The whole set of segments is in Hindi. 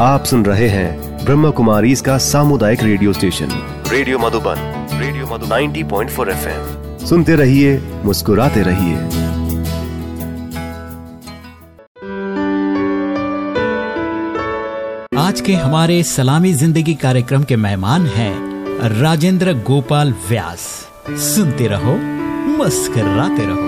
आप सुन रहे हैं ब्रह्म कुमारी इसका सामुदायिक radio station. Radio Madhuban radio Madhu 90.4 FM. सुनते रहिए मुस्कुराते रहिए। आज के हमारे सलामी ज़िंदगी कार्यक्रम के मेहमान हैं राजेंद्र गोपाल व्यास। सुनते रहो मस्कराते रहो।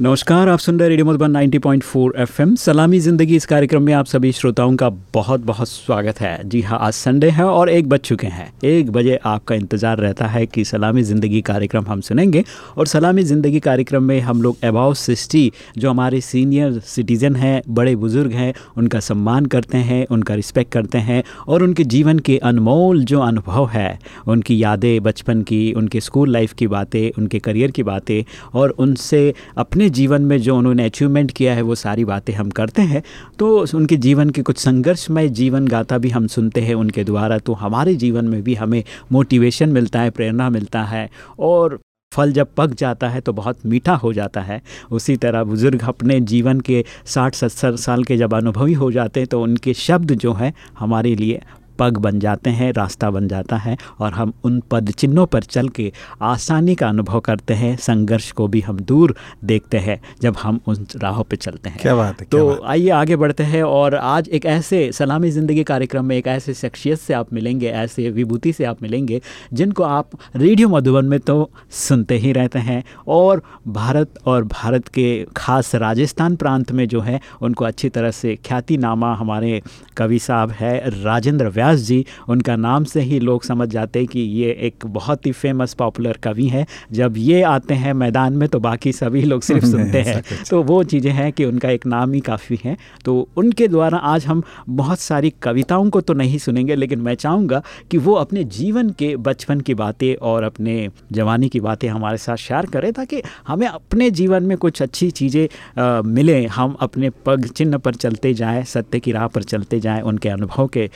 नमस्कार, आप सुन रहे रेडियो मधुबन 90.4 एफएम। सलामी ज़िंदगी इस कार्यक्रम में आप सभी श्रोताओं का बहुत बहुत स्वागत है। जी हाँ आज संडे है और एक बज चुके हैं। एक बजे आपका इंतज़ार रहता है कि सलामी ज़िंदगी कार्यक्रम हम सुनेंगे और सलामी ज़िंदगी कार्यक्रम में हम लोग अबाउ सिक्सटी, जो हमारे सीनियर सिटीज़न हैं, बड़े बुज़ुर्ग हैं, उनका सम्मान करते हैं, उनका रिस्पेक्ट करते हैं और उनके जीवन के अनमोल जो अनुभव है, उनकी यादें, बचपन की, उनके स्कूल लाइफ की बातें, उनके करियर की बातें और उनसे अपने जीवन में जो उन्होंने अचीवमेंट किया है, वो सारी बातें हम करते हैं। तो उनके जीवन के कुछ संघर्षमय जीवन गाथा भी हम सुनते हैं उनके द्वारा। तो हमारे जीवन में भी हमें मोटिवेशन मिलता है, प्रेरणा मिलता है और फल जब पक जाता है तो बहुत मीठा हो जाता है। उसी तरह बुज़ुर्ग अपने जीवन के साठ, सत्तर साल के जब अनुभवी हो जाते हैं तो उनके शब्द जो हैं, हमारे लिए पग बन जाते हैं रास्ता बन जाता है और हम उन पद चिन्हों पर चल के आसानी का अनुभव करते हैं। संघर्ष को भी हम दूर देखते हैं जब हम उन राहों पर चलते हैं। क्या बात है तो आइए आगे बढ़ते हैं और आज एक ऐसे सलामी ज़िंदगी कार्यक्रम में एक ऐसे शख्सियत से आप मिलेंगे ऐसे विभूति से आप मिलेंगे जिनको आप रेडियो मधुबन में तो सुनते ही रहते हैं और भारत और भारत के खास राजस्थान प्रांत में जो है उनको अच्छी तरह से ख्याति नामा हमारे कवि साहब है राजेंद्र व्यास व्यास जी उनका नाम से ही लोग समझ जाते हैं कि ये एक बहुत ही फ़ेमस पॉपुलर कवि हैं। जब ये आते हैं मैदान में तो बाकी सभी लोग सिर्फ़ सुनते हैं। तो वो चीज़ें हैं कि उनका एक नाम ही काफ़ी है। तो उनके द्वारा आज हम बहुत सारी कविताओं को तो नहीं सुनेंगे लेकिन मैं चाहूँगा कि वो अपने जीवन के बचपन की बातें और अपने जवानी की बातें हमारे साथ शेयर करें ताकि हमें अपने जीवन में कुछ अच्छी चीज़ें मिलें। हम अपने पग चिन्ह पर चलते जाएँ सत्य की राह पर चलते जाएँ उनके अनुभव के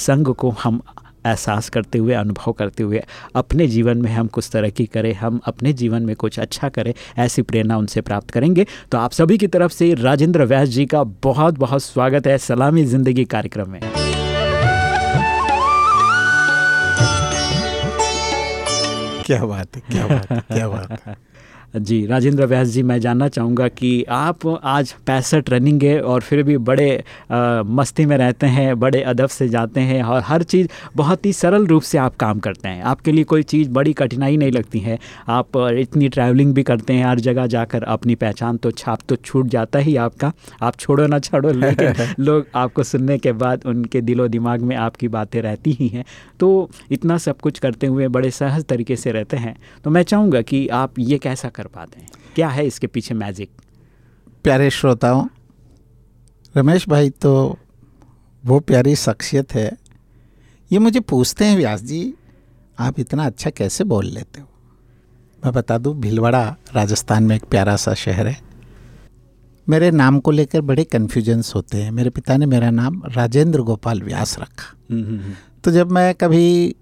संग को हम एहसास करते हुए, अनुभव करते हुए, अपने जीवन में हम कुछ तरक्की करें, हम अपने जीवन में कुछ अच्छा करें, ऐसी प्रेरणा उनसे प्राप्त करेंगे। तो आप सभी की तरफ़ से राजेंद्र व्यास जी का बहुत बहुत स्वागत है सलामी ज़िंदगी कार्यक्रम में। क्या बात है, क्या बात है, क्या बात है। जी राजेंद्र व्यास जी मैं जानना चाहूँगा कि आप आज पैंसठ रनिंग है और फिर भी बड़े आ, मस्ती में रहते हैं बड़े अदब से जाते हैं और हर चीज़ बहुत ही सरल रूप से आप काम करते हैं। आपके लिए कोई चीज़ बड़ी कठिनाई नहीं लगती है। आप इतनी ट्रैवलिंग भी करते हैं हर जगह जाकर अपनी पहचान तो छाप तो छूट जाता ही आपका। आप छोड़ो ना छोड़ो लेकिन लोग आपको सुनने के बाद उनके दिलो दिमाग में आपकी बातें रहती ही हैं। तो इतना सब कुछ करते हुए बड़े सहज तरीके से रहते हैं। तो मैं चाहूँगा कि आप ये कैसा कर पाते हैं। क्या है इसके पीछे मैजिक प्यारे श्रोताओं रमेश भाई तो वो प्यारी शख्सियत है। ये मुझे पूछते हैं व्यास जी आप इतना अच्छा कैसे बोल लेते हो? मैं बता दूँ भीलवाड़ा राजस्थान में एक प्यारा सा शहर है। मेरे नाम को लेकर बड़े कन्फ्यूजन्स होते हैं। मेरे पिता ने मेरा नाम राजेंद्र गोपाल व्यास रखा। हम्म, हम्म, हम्म। तो जब मैं कभी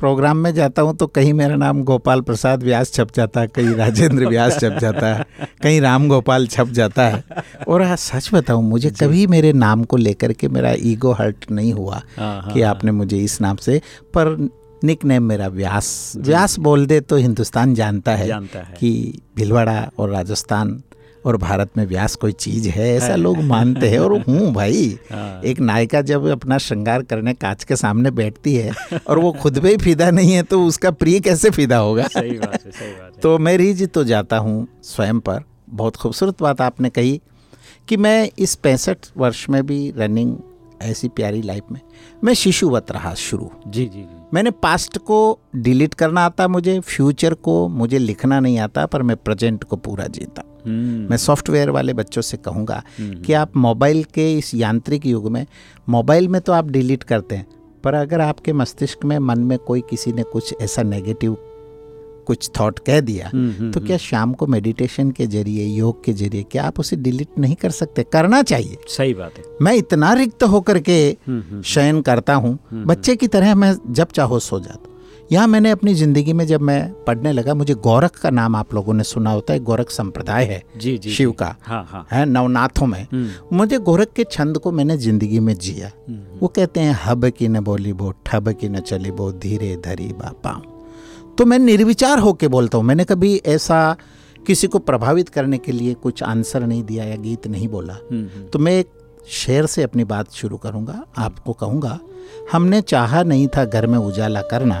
प्रोग्राम में जाता हूँ तो कहीं मेरा नाम गोपाल प्रसाद व्यास छप जाता है कहीं राजेंद्र व्यास छप जाता है कहीं राम गोपाल छप जाता है और हाँ सच बताऊँ मुझे कभी मेरे नाम को लेकर के मेरा ईगो हर्ट नहीं हुआ हाँ, हाँ, कि हाँ। आपने मुझे इस नाम से पर निक नेम मेरा व्यास व्यास बोल दे तो हिंदुस्तान जानता है, जानता है। कि भिलवाड़ा और राजस्थान और भारत में व्यास कोई चीज़ है ऐसा लोग मानते हैं और हूँ भाई हाँ। एक नायिका जब अपना श्रृंगार करने कांच के सामने बैठती है और वो खुद भी फिदा नहीं है तो उसका प्रिय कैसे फिदा होगा सही बात है, सही बात है। तो मैं रिज तो जाता हूँ स्वयं पर बहुत खूबसूरत बात आपने कही कि मैं इस पैंसठ वर्ष में भी रनिंग ऐसी प्यारी लाइफ में मैं शिशुवत रहा शुरू जी जी जी मैंने पास्ट को डिलीट करना आता मुझे फ्यूचर को मुझे लिखना नहीं आता पर मैं प्रेजेंट को पूरा जीता। मैं सॉफ्टवेयर वाले बच्चों से कहूँगा हम्म। कि आप मोबाइल के इस यांत्रिक युग में मोबाइल में तो आप डिलीट करते हैं पर अगर आपके मस्तिष्क में मन में कोई किसी ने कुछ ऐसा नेगेटिव कुछ थॉट कह दिया हम्म, हम्म, तो क्या हम्म। शाम को मेडिटेशन के ज़रिए योग के ज़रिए क्या आप उसे डिलीट नहीं कर सकते? करना चाहिए। सही बात है। मैं इतना रिक्त होकर के शयन करता हूँ बच्चे की तरह मैं जब चाहो सो जाता यहाँ मैंने अपनी ज़िंदगी में जब मैं पढ़ने लगा मुझे गोरख का नाम आप लोगों ने सुना होता है गोरख संप्रदाय है जी जी शिव का हाँ हाँ। है नवनाथों में। हम्म, मुझे गोरख के छंद को मैंने ज़िंदगी में जिया। हम्म, वो कहते हैं हब की न बोली बो ठब की न चली बो धीरे धरी बा पाऊँ तो मैं निर्विचार होके बोलता हूँ मैंने कभी ऐसा किसी को प्रभावित करने के लिए कुछ आंसर नहीं दिया या गीत नहीं बोला। हम्म, हम्म, तो मैं एक शेर से अपनी बात शुरू करूँगा आपको कहूँगा हमने चाहा नहीं था घर में उजाला करना।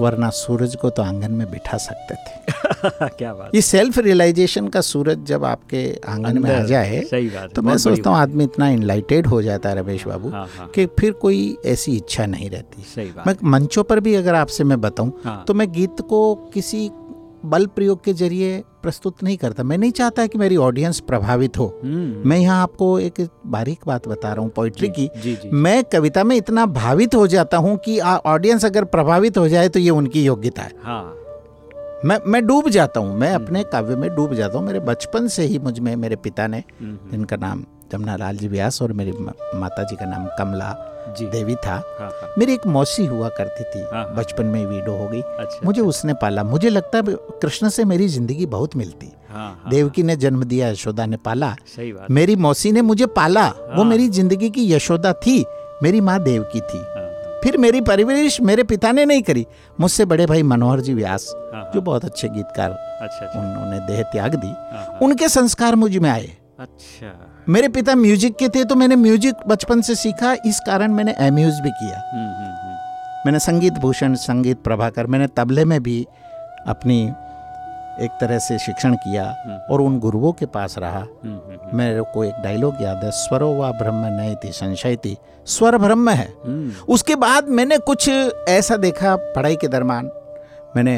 वरना सूरज को तो आँगन में बिठा सकते थे। क्या बात ये सेल्फ रियलाइजेशन का सूरज जब आपके आँगन में आ जाए सही बात तो मैं सोचता हूँ आदमी इतना इनलाइटेड हो जाता है रमेश बाबू हाँ हाँ। कि फिर कोई ऐसी इच्छा नहीं रहती। सही बात। मैं मंचों पर भी अगर आपसे मैं बताऊँ हाँ। तो मैं गीत को किसी बल प्रयोग के ज़रिए प्रस्तुत नहीं करता। मैं नहीं चाहता कि मेरी ऑडियंस प्रभावित हो। हम्म, मैं यहाँ आपको एक बारीक बात बता रहा हूँ पोइट्री की। जी जी मैं कविता में इतना भावित हो जाता हूँ कि ऑडियंस अगर प्रभावित हो जाए तो ये उनकी योग्यता है। हाँ। मैं मैं डूब जाता हूँ मैं अपने काव्य में डूब जाता हूँ। मेरे बचपन से ही मुझमें मेरे पिता ने हम्म, हम्म, जिनका नाम जमुना लाल जी व्यास और मेरी माता जी का नाम कमला देवी था। हाँ हाँ। मेरी एक मौसी हुआ करती थी। हाँ, हाँ। बचपन में वीडो हो गई। अच्छा मुझे उसने पाला। मुझे लगता है कृष्ण से मेरी ज़िंदगी बहुत मिलती। हाँ हाँ। देवकी ने जन्म दिया यशोदा ने पाला। सही बात। मेरी मौसी ने मुझे पाला। वो हाँ। मेरी ज़िंदगी की यशोदा थी। मेरी माँ देवकी थी। हाँ, हाँ, फिर मेरी परवरिश मेरे पिता ने नहीं करी। मुझसे बड़े भाई मनोहर जी व्यास जो बहुत अच्छे गीतकार अच्छा अच्छा। उन्होंने देह त्याग दी। उनके संस्कार मुझमें आए। अच्छा। मेरे पिता म्यूज़िक के थे तो मैंने म्यूज़िक बचपन से सीखा। इस कारण मैंने एम्यूज भी किया। हम्म, हम्म, हम्म, मैंने संगीत भूषण संगीत प्रभाकर मैंने तबले में भी अपनी एक तरह से शिक्षण किया। और उन गुरुओं के पास रहा। मेरे को एक डायलॉग याद है स्वरो व ब्रह्म नय थी संशय थी स्वर ब्रह्म है। उसके बाद मैंने कुछ ऐसा देखा पढ़ाई के दरमान मैंने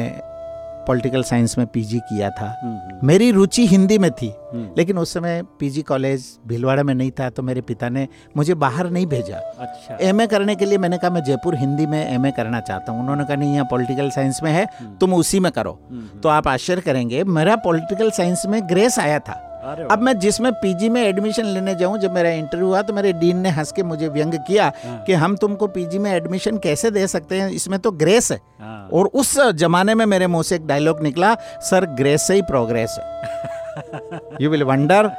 पॉलिटिकल साइंस में पीजी किया था। हम्म, हम्म, मेरी रुचि हिंदी में थी हम्म, लेकिन उस समय पीजी कॉलेज भीलवाड़ा में नहीं था तो मेरे पिता ने मुझे बाहर नहीं भेजा। अच्छा। एमए करने के लिए मैंने कहा मैं जयपुर हिंदी में एमए करना चाहता हूँ। उन्होंने कहा नहीं यहाँ पॉलिटिकल साइंस में है तुम उसी में करो। तो आप आश्चर्य करेंगे मेरा पॉलिटिकल साइंस में ग्रेस आया था। अब मैं जिसमें पीजी में एडमिशन लेने जाऊँ जब मेरा इंटरव्यू हुआ तो मेरे डीन ने हंस के मुझे व्यंग किया हाँ। कि हम तुमको पीजी में एडमिशन कैसे दे सकते हैं? इसमें तो ग्रेस है। हाँ, और उस जमाने में मेरे मुँह से एक डायलॉग निकला सर ग्रेस से ही प्रोग्रेस है। यू विल वंडर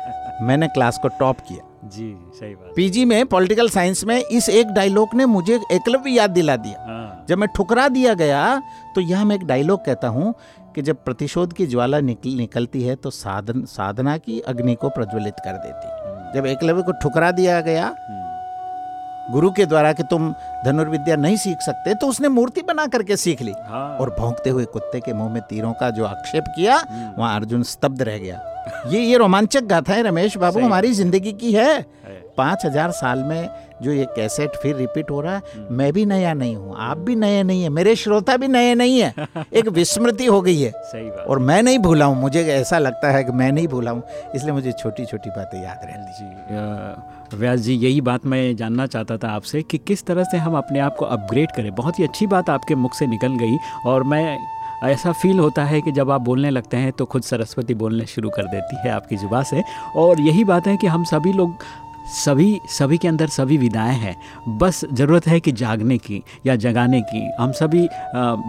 मैंने क्लास को टॉप किया। जी सही बात। पीजी में पॉलिटिकल साइंस में इस एक डायलॉग ने मुझे एकलव्य याद दिला दिया। हाँ, जब मैं ठुकरा दिया गया तो यहाँ मैं एक डायलॉग कहता हूँ कि जब प्रतिशोध की ज्वाला निकल निकलती है तो साधन साधना की अग्नि को प्रज्वलित कर देती। हम्म, जब एकलव्य को ठुकरा दिया गया हम्म, गुरु के द्वारा कि तुम धनुर्विद्या नहीं सीख सकते तो उसने मूर्ति बना करके सीख ली। हाँ। और भौंकते हुए कुत्ते के मुँह में तीरों का जो आक्षेप किया हम्म, वहाँ अर्जुन स्तब्ध रह गया। ये ये रोमांचक गाथा है रमेश बाबू हमारी ज़िंदगी की है। है, पाँच हज़ार साल में जो ये कैसेट फिर रिपीट हो रहा है हम्म। मैं भी नया नहीं हूँ आप भी नए नहीं है मेरे श्रोता भी नए नहीं है। एक विस्मृति हो गई है। सही बात। और मैं नहीं भूला हूँ मुझे ऐसा लगता है कि मैं नहीं भूला हूँ इसलिए मुझे छोटी छोटी बातें याद रहती जी व्यास जी यही बात मैं जानना चाहता था आपसे कि किस तरह से हम अपने आप को अपग्रेड करें। बहुत ही अच्छी बात आपके मुख से निकल गई और मैं ऐसा फील होता है कि जब आप बोलने लगते हैं तो खुद सरस्वती बोलने शुरू कर देती है आपकी जुबा से। और यही बात है कि हम सभी लोग सभी सभी के अंदर सभी विदाएँ हैं। बस ज़रूरत है कि जागने की या जगाने की। हम सभी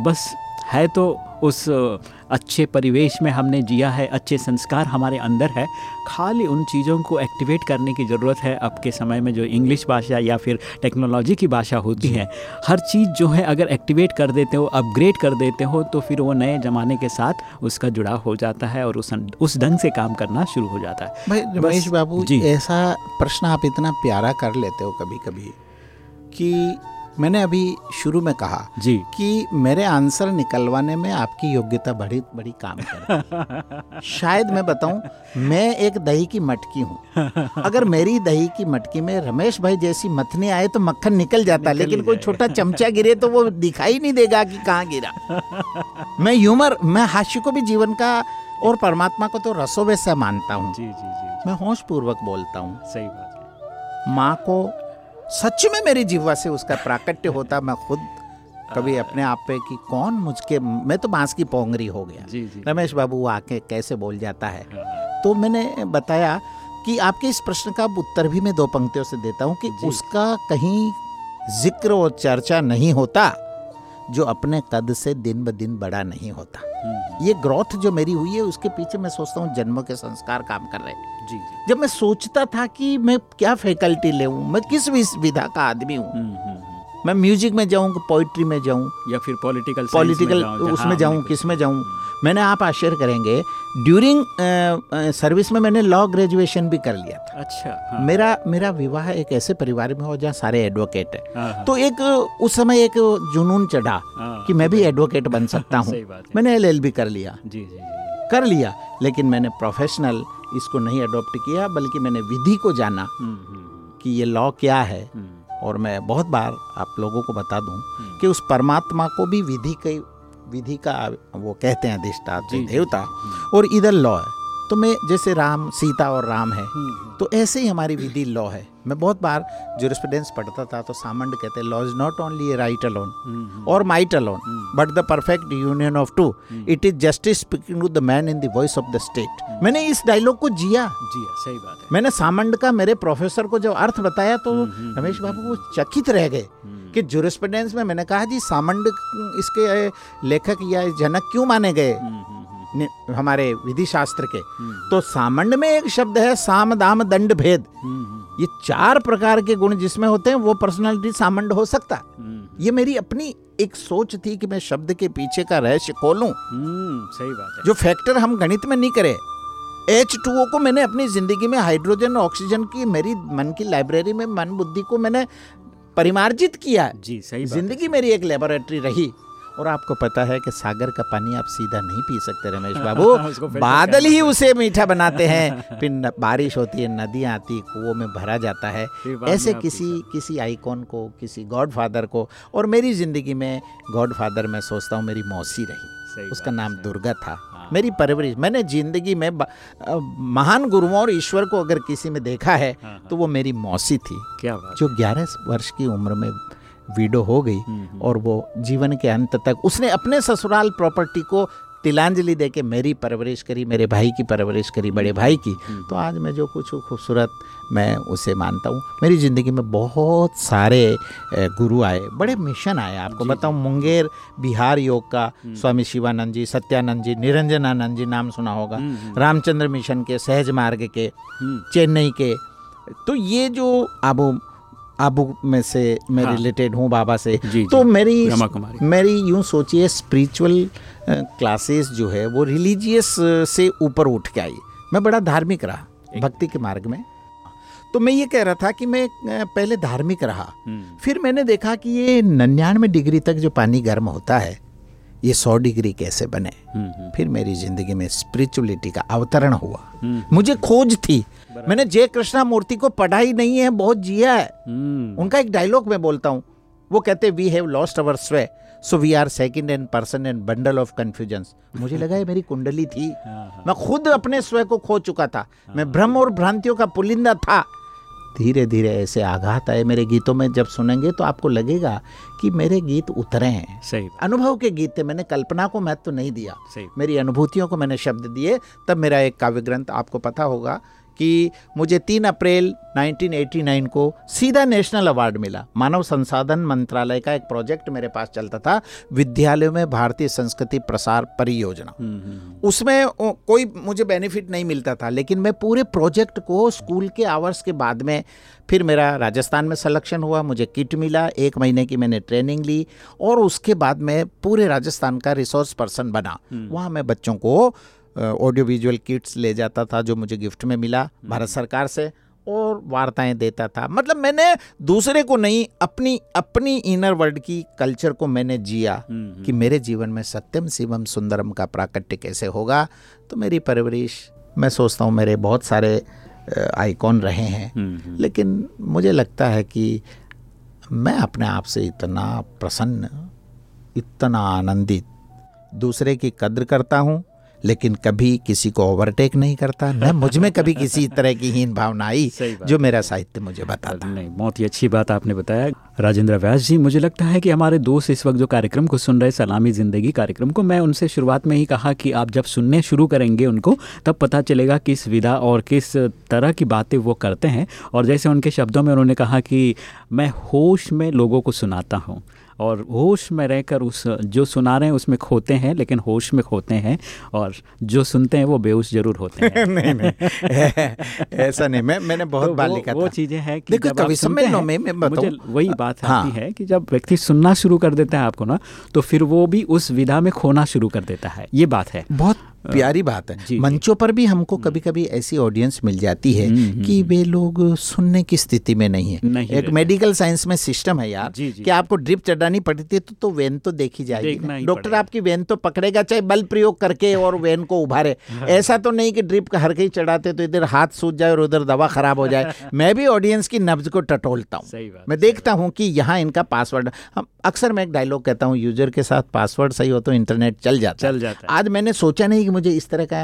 बस है तो उस अच्छे परिवेश में हमने जिया है अच्छे संस्कार हमारे अंदर है। खाली उन चीज़ों को एक्टिवेट करने की ज़रूरत है। अब के समय में जो इंग्लिश भाषा या फिर टेक्नोलॉजी की भाषा होती है हर चीज़ जो है अगर एक्टिवेट कर देते हो अपग्रेड कर देते हो तो फिर वो नए ज़माने के साथ उसका जुड़ाव हो जाता है और उस उस ढंग से काम करना शुरू हो जाता है। भाई रमेश बाबू जी। ऐसा प्रश्न आप इतना प्यारा कर लेते हो कभी कभी कि मैंने अभी शुरू में कहा जी। कि मेरे आंसर निकलवाने में आपकी योग्यता बड़ी बड़ी काम कर शायद मैं बताऊँ मैं एक दही की मटकी हूँ। अगर मेरी दही की मटकी में रमेश भाई जैसी मथनी आए तो मक्खन निकल जाता निकल लेकिन कोई छोटा चमचा गिरे तो वो दिखाई नहीं देगा कि कहाँ गिरा। मैं ह्यूमर मैं हास्य को भी जीवन का और परमात्मा को तो रसों वैसा मानता हूँ। जी जी जी मैं होश पूर्वक बोलता हूँ। सही बात माँ को सच में मेरी जीवा से उसका प्राकट्य होता मैं खुद कभी अपने आप पे कि कौन मुझके मैं तो बाँस की पोंगरी हो गया। जी जी। रमेश बाबू आके कैसे बोल जाता है? हाँ, तो मैंने बताया कि आपके इस प्रश्न का उत्तर भी मैं दो पंक्तियों से देता हूँ कि उसका कहीं ज़िक्र और चर्चा नहीं होता। जो अपने कद से दिन ब दिन बड़ा नहीं होता। ये ग्रोथ जो मेरी हुई है उसके पीछे मैं सोचता हूँ जन्मों के संस्कार काम कर रहे हैं। जी जी। जब मैं सोचता था कि मैं क्या फैकल्टी ले मैं किस विधा का आदमी हूँ हम्म, हम्म, हम्म। मैं म्यूज़िक में जाऊँ पोइट्री में जाऊँ या फिर पॉलिटिकल पॉलिटिकल उसमें जाऊँ किसमें जाऊँ मैंने आप आश्चर्य करेंगे ड्यूरिंग सर्विस में मैंने लॉ ग्रेजुएशन भी कर लिया था। अच्छा हाँ, मेरा मेरा विवाह एक ऐसे परिवार में हो जहाँ सारे एडवोकेट है। हाँ, हाँ, तो एक उस समय एक जुनून चढ़ा हाँ, कि मैं भी एडवोकेट बन सकता हूँ। मैंने एल कर लिया। जी जी जी। कर लिया लेकिन मैंने प्रोफेशनल इसको नहीं अडॉप्ट किया बल्कि मैंने विधि को जाना हम्म, हम्म, कि ये लॉ क्या है। हम्म, और मैं बहुत बार आप लोगों को बता दूँ हम्म। कि उस परमात्मा को भी विधि के विधि का वो कहते हैं अधिष्ठा देवता। हम्म, और इधर लॉ है। तो मैं जैसे राम सीता और राम है हम्म, तो ऐसे ही हमारी विधि लॉ है। मैं बहुत बार जुरिस्प्रूडेंस पढ़ता था तो सामंड कहते हैं law is not only right alone hmm, और might alone hmm, but the perfect union of two hmm. It is justice speaking to the man in the voice of the state मैंने इस डायलॉग को जिया। जी हाँ, सही बात है। मैंने सामंड का मेरे प्रोफेसर को जब अर्थ बताया तो हम्म, हम्म, रमेश बाबू वो चकित रह गए हम्म, कि जुरिस्प्रूडेंस में मैंने कहा जी सामंड इसके लेखक या जनक क्यों माने गए? हम्म, हम्म, हम्म, हमारे विधि शास्त्र के। हम्म, तो सामंड में एक शब्द है साम दाम दंड भेद। हम्म, हम्म, ये चार प्रकार के गुण जिसमें होते हैं वो पर्सनालिटी सामंड हो सकता है। हम्म, ये मेरी अपनी एक सोच थी कि मैं शब्द के पीछे का रहस्य खोलूं। हम्म, सही बात है। जो फैक्टर हम गणित में नहीं करे एच टू ओ को मैंने अपनी ज़िंदगी में हाइड्रोजन ऑक्सीजन की मेरी मन की लाइब्रेरी में मन बुद्धि को मैंने परिमार्जित किया। जी सही ज़िंदगी मेरी एक लेबोरेटरी रही। और आपको पता है कि सागर का पानी आप सीधा नहीं पी सकते रमेश बाबू। बादल ही उसे मीठा बनाते हैं। फिर बारिश होती है नदियाँ आती कुओं में भरा जाता है। ऐसे किसी किसी आइकॉन को किसी गॉड फादर को और मेरी ज़िंदगी में गॉड फादर मैं सोचता हूँ मेरी मौसी रही। उसका नाम दुर्गा था। हाँ। मेरी परवरिश मैंने ज़िंदगी में महान गुरुओं और ईश्वर को अगर किसी में देखा है हाँ, हाँ, तो वो मेरी मौसी थी। क्या जो 11 वर्ष की उम्र में विडो हो गई हम्म, हम्म, और वो जीवन के अंत तक उसने अपने ससुराल प्रॉपर्टी को तिलांजलि दे के मेरी परवरिश करी मेरे भाई की परवरिश करी बड़े भाई की। हम्म, तो आज मैं जो कुछ हूँ खूबसूरत मैं उसे मानता हूँ मेरी ज़िंदगी में बहुत सारे गुरु आए बड़े मिशन आए आपको। बताऊँ मुंगेर बिहार योग का। स्वामी शिवानंद जी सत्यानंद जी निरंजनानंद जी नाम सुना होगा। रामचंद्र मिशन के सहज मार्ग के चेन्नई के। तो ये जो आबू आबू में से मैं हाँ। रिलेटेड हूँ बाबा से। जी तो जी, मेरी मेरी यूँ सोचिए स्पिरिचुअल क्लासेस जो है वो रिलीजियस से ऊपर उठ के आई। मैं बड़ा धार्मिक रहा भक्ति के मार्ग में। तो मैं ये कह रहा था कि मैं पहले धार्मिक रहा। हम्म, फिर मैंने देखा कि ये नन्यानवे डिग्री तक जो पानी गर्म होता है ये सौ डिग्री कैसे बने? हम्म, हम्म, फिर मेरी ज़िंदगी में स्पिरिचुअलिटी का अवतरण हुआ। मुझे खोज थी मैंने जय कृष्णा मूर्ति को पढ़ा ही नहीं है बहुत जिया है। हम्म, उनका एक डायलॉग मैं बोलता हूँ। वो कहते we have lost our sway so we are second hand person and bundle of confusions मुझे लगा ये मेरी कुंडली थी। हाँ, हाँ, मैं खुद अपने स्व को खो चुका था। मैं भ्रम और भ्रांतियों का पुलिंदा था। धीरे धीरे ऐसे आघात आए मेरे गीतों में। जब सुनेंगे तो आपको लगेगा कि मेरे गीत उतरे हैं। सही अनुभव के गीत थे। मैंने कल्पना को महत्व तो नहीं दिया। सही मेरी अनुभूतियों को मैंने शब्द दिए। तब मेरा एक काव्य ग्रंथ आपको पता होगा कि मुझे 3 अप्रैल 1989 को सीधा नेशनल अवार्ड मिला। मानव संसाधन मंत्रालय का एक प्रोजेक्ट मेरे पास चलता था विद्यालयों में भारतीय संस्कृति प्रसार परियोजना। हम्म, हम्म, उसमें कोई मुझे बेनिफिट नहीं मिलता था लेकिन मैं पूरे प्रोजेक्ट को स्कूल के आवर्स के बाद में फिर मेरा राजस्थान में सिलेक्शन हुआ मुझे किट मिला एक महीने की मैंने ट्रेनिंग ली और उसके बाद मैं पूरे राजस्थान का रिसोर्स पर्सन बना। वहाँ मैं बच्चों को ऑडियो विजुअल किट्स ले जाता था जो मुझे गिफ्ट में मिला भारत सरकार से और वार्ताएँ देता था। मतलब मैंने दूसरे को नहीं अपनी अपनी इनर वर्ल्ड की कल्चर को मैंने जिया हम्म, कि मेरे जीवन में सत्यम शिवम सुंदरम का प्राकट्य कैसे होगा। तो मेरी परवरिश मैं सोचता हूँ मेरे बहुत सारे आइकॉन रहे हैं। हम्म, हम्म, लेकिन मुझे लगता है कि मैं अपने आप से इतना प्रसन्न इतना आनंदित दूसरे की कद्र करता हूँ लेकिन कभी किसी को ओवरटेक नहीं करता न मुझमें कभी किसी तरह की हीन भावना आई जो मेरा साहित्य मुझे बताता। नहीं बहुत ही अच्छी बात आपने बताया। राजेंद्र व्यास जी मुझे लगता है कि हमारे दोस्त इस वक्त जो कार्यक्रम को सुन रहे सलामी ज़िंदगी कार्यक्रम को मैं उनसे शुरुआत में ही कहा कि आप जब सुनने शुरू करेंगे उनको तब पता चलेगा किस विधा और किस तरह की बातें वो करते हैं। और जैसे उनके शब्दों में उन्होंने कहा कि मैं होश में लोगों को सुनाता हूँ। और होश में रहकर उस जो सुना रहे हैं उसमें खोते हैं लेकिन होश में खोते हैं और जो सुनते हैं वो बेहोश ज़रूर होते हैं। नहीं नहीं। ऐसा नहीं। मैं मैंने बहुत तो बार लिखा वो था। चीज़ें हैं कि देखो कवि सुनते सम्मेलनों हैं, में मैं मुझे वही बात हाँ। आती है कि जब व्यक्ति सुनना शुरू कर देता है आपको ना तो फिर वो भी उस विधा में खोना शुरू कर देता है। ये बात है। बहुत प्यारी बात है। मंचों पर भी हमको कभी कभी ऐसी ऑडियंस मिल जाती है हम्म, कि वे लोग सुनने की स्थिति में नहीं है। नहीं एक मेडिकल साइंस में सिस्टम है यार जी, जी। कि आपको ड्रिप चढ़ानी पड़ती है तो, तो वेन तो देखी जाएगी डॉक्टर आपकी वेन तो पकड़ेगा चाहे बल प्रयोग करके और वेन को उभारे। हाँ। ऐसा तो नहीं कि ड्रिप हर कहीं चढ़ाते तो इधर हाथ सूझ जाए और उधर दवा खराब हो जाए। मैं भी ऑडियंस की नब्ज को टटोलता हूँ। मैं देखता हूँ कि यहाँ इनका पासवर्ड हम अक्सर मैं एक डायलॉग कहता हूँ यूज़र के साथ पासवर्ड सही हो तो इंटरनेट चल जाता चल जाता आज मैंने सोचा नहीं कि मुझे इस तरह का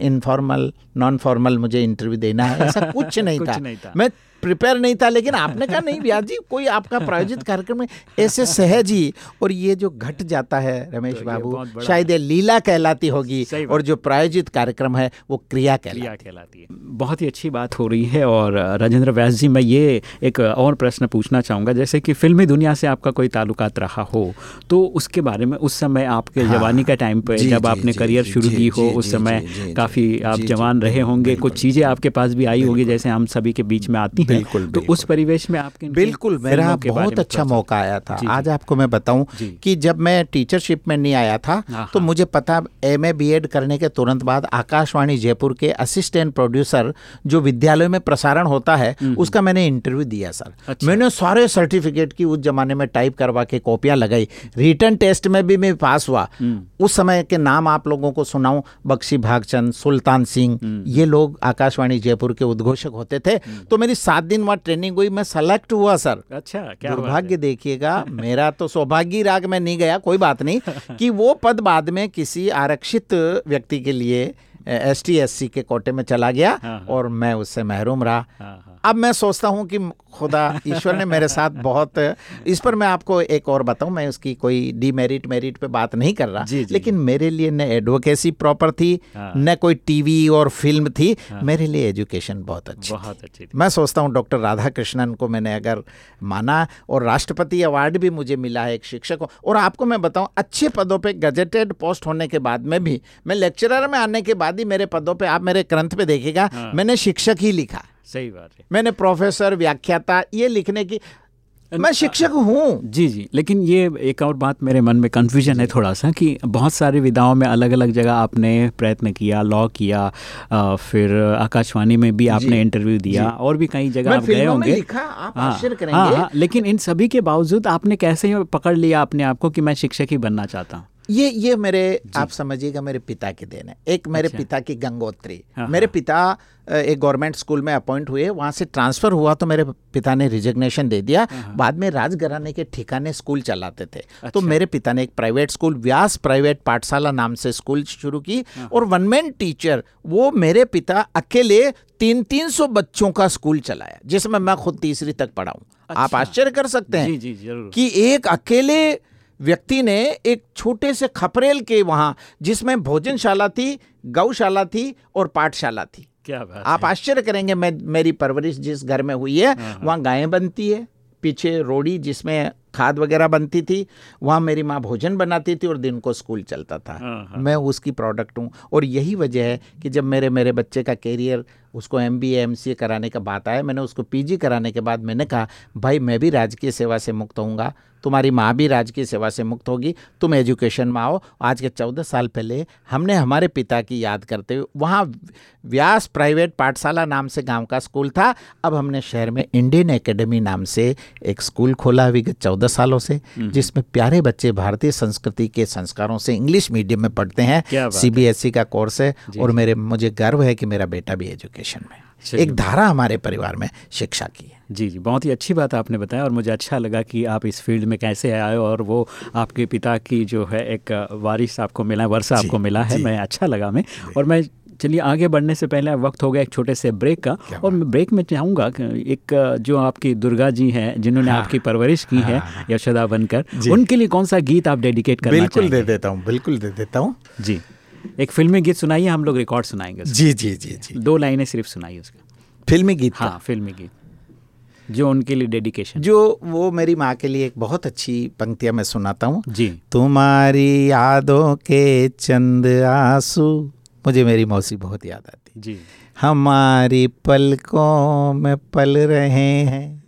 इनफॉर्मल नॉन फॉर्मल मुझे इंटरव्यू देना है ऐसा कुछ नहीं कुछ था नहीं था। मैं प्रिपेयर नहीं था लेकिन आपने कहा नहीं व्यास जी कोई आपका प्रायोजित कार्यक्रम है। ऐसे सहज ही और ये जो घट जाता है रमेश तो बाबू शायद ये लीला कहलाती होगी और जो प्रायोजित कार्यक्रम है वो क्रिया कहलाती कहलाती है। बहुत ही अच्छी बात हो रही है और राजेंद्र व्यास जी मैं ये एक और प्रश्न पूछना चाहूँगा जैसे कि फिल्मी दुनिया से आपका कोई ताल्लुकात रहा हो तो उसके बारे में उस समय आपके हाँ। जवानी का टाइम पे जी, जब आपने करियर शुरू की हो उस समय काफ़ी आप जवान रहे होंगे कुछ चीज़ें आपके पास भी आई होगी जैसे हम सभी के बीच में आती हैं? बिल्कुल, तो उस परिवेश में आपके बिल्कुल मेरा बहुत अच्छा मौका आया था। आज आपको मैं बताऊँ कि जब मैं टीचरशिप में नहीं आया था हाँ, तो हाँ। मुझे पता एम ए बी एड करने के तुरंत बाद आकाशवाणी जयपुर के असिस्टेंट प्रोड्यूसर जो विद्यालय में प्रसारण होता है उसका मैंने इंटरव्यू दिया सर। हम्म, अच्छा। मैंने सारे सर्टिफिकेट की उस जमाने में टाइप करवा के कॉपियाँ लगाई। रिटर्न टेस्ट में भी मैं पास हुआ। हम्म। उस समय के नाम आप लोगों को सुनाऊं बख्शी भागचंद सुल्तान सिंह हम्म। ये लोग आकाशवाणी जयपुर के उद्घोषक होते थे। तो मेरी सात दिन वहाँ ट्रेनिंग हुई मैं सेलेक्ट हुआ सर अच्छा क्या दुर्भाग्य देखिएगा मेरा तो सौभाग्य राग में नहीं गया कोई बात नहीं कि वो पद बाद में किसी आरक्षित व्यक्ति के लिए एस टी एस सी के कोटे में चला गया हाँ, हाँ। और मैं उससे महरूम रहा हाँ, हाँ। अब मैं सोचता हूँ कि खुदा ईश्वर ने मेरे साथ बहुत इस पर मैं आपको एक और बताऊँ मैं उसकी कोई डीमेरिट मेरिट पे बात नहीं कर रहा जी, जी, लेकिन मेरे लिए न एडवोकेसी प्रॉपर थी हाँ। न कोई टीवी और फ़िल्म थी मेरे लिए एजुकेशन बहुत अच्छी बहुत अच्छी थी। मैं सोचता हूँ डॉक्टर राधा कृष्णन को मैंने अगर माना और राष्ट्रपति अवार्ड भी मुझे मिला है एक शिक्षक को और आपको मैं बताऊँ अच्छे पदों पे गजेटेड पोस्ट होने के बाद में भी मैं लेक्चरर में आने के बाद ही मेरे पदों पे आप मेरे ग्रंथ पे देखेगा हाँ। मैंने शिक्षक ही लिखा। सही बात है। मैंने प्रोफेसर व्याख्याता ये लिखने की मैं शिक्षक हूँ। जी जी। लेकिन ये एक और बात मेरे मन में कन्फ्यूज़न है थोड़ा सा कि बहुत सारी विधाओं में अलग अलग जगह आपने प्रयत्न किया लॉ किया अ, फिर आकाशवाणी में भी आपने इंटरव्यू दिया और भी कई जगह आप गए होंगे। हाँ, हाँ, करेंगे। हाँ, लेकिन इन सभी के बावजूद आपने कैसे पकड़ लिया अपने आप को कि मैं शिक्षक ही बनना चाहता हूँ? ये ये मेरे आप समझिएगा मेरे पिता की देन है। एक मेरे अच्छा। पिता की गंगोत्री। हाँ, मेरे पिता एक गवर्नमेंट स्कूल में अपॉइंट हुए वहाँ से ट्रांसफ़र हुआ तो मेरे पिता ने रिजिग्नेशन दे दिया। बाद में राजघराने के ठिकाने स्कूल चलाते थे। अच्छा। तो अच्छा। मेरे पिता ने एक प्राइवेट स्कूल व्यास प्राइवेट पाठशाला नाम से स्कूल शुरू की हाँ, और वन मैन टीचर वो मेरे पिता अकेले तीन तीन सौ बच्चों का स्कूल चलाया जिसमें मैं खुद तीसरी तक पढ़ा हूँ। आप अच्छा। आश्चर्य कर सकते हैं कि एक अकेले व्यक्ति ने एक छोटे से खपरेल के वहाँ जिसमें भोजनशाला थी गौशाला थी और पाठशाला थी। क्या बात आप आश्चर्य करेंगे मैं मेरी परवरिश जिस घर में हुई है वहाँ गायें बनती है पीछे रोड़ी जिसमें खाद वगैरह बनती थी वहाँ मेरी माँ भोजन बनाती थी और दिन को स्कूल चलता था। हाँ, हाँ। मैं उसकी प्रोडक्ट हूँ और यही वजह है कि जब मेरे मेरे बच्चे का कैरियर उसको M B M C A कराने का बात आया मैंने उसको पी जी कराने के बाद मैंने कहा भाई मैं भी राजकीय सेवा से मुक्त होऊँगा। तुम्हारी माँ भी राजकीय सेवा से मुक्त होगी। तुम एजुकेशन में आओ। आज के चौदह साल पहले हमने हमारे पिता की याद करते हुए वहाँ व्यास प्राइवेट पाठशाला नाम से गाँव का स्कूल था। अब हमने शहर में इंडियन एकेडमी नाम से एक स्कूल खोला विगत चौदह सालों से जिसमें प्यारे बच्चे भारतीय संस्कृति के संस्कारों से इंग्लिश मीडियम में पढ़ते हैं। है। सीबीएसई का कोर्स है और मेरे मुझे गर्व है कि मेरा बेटा भी एजुकेशन में। एक धारा हमारे परिवार में शिक्षा की है। जी जी बहुत ही अच्छी बात आपने बताया और मुझे अच्छा लगा कि आप इस फ़ील्ड में कैसे आए और वो आपके पिता की जो है एक वारिश आपको मिला वर्षा आपको मिला है मैं अच्छा लगा मैं। और मैं चलिए आगे बढ़ने से पहले वक्त हो गया एक छोटे से ब्रेक का और मैं ब्रेक में चाहूँगा एक जो आपकी दुर्गा जी हैं जिन्होंने हाँ, आपकी परवरिश की हाँ, है। यशोदा बनकर उनके लिए कौन सा गीत आप डेडिकेट करना बिल्कुल दे देता हूँ बिल्कुल दे देता हूँ। जी। एक फिल्मी गीत सुनाइए हम लोग रिकॉर्ड सुनाएँगे जी जी जी जी। दो लाइनें सिर्फ़ सुनाइए उसका। फिल्मी गीत हाँ फिल्मी गीत। जो उनके लिए डेडिकेशन जो वो मेरी माँ के लिए एक बहुत अच्छी पंक्तियाँ मैं सुनाता हूँ। जी। तुम्हारी यादों के चंद आँसू मुझे मेरी मौसी बहुत याद आती। जी। हमारी पलकों में पल रहे हैं।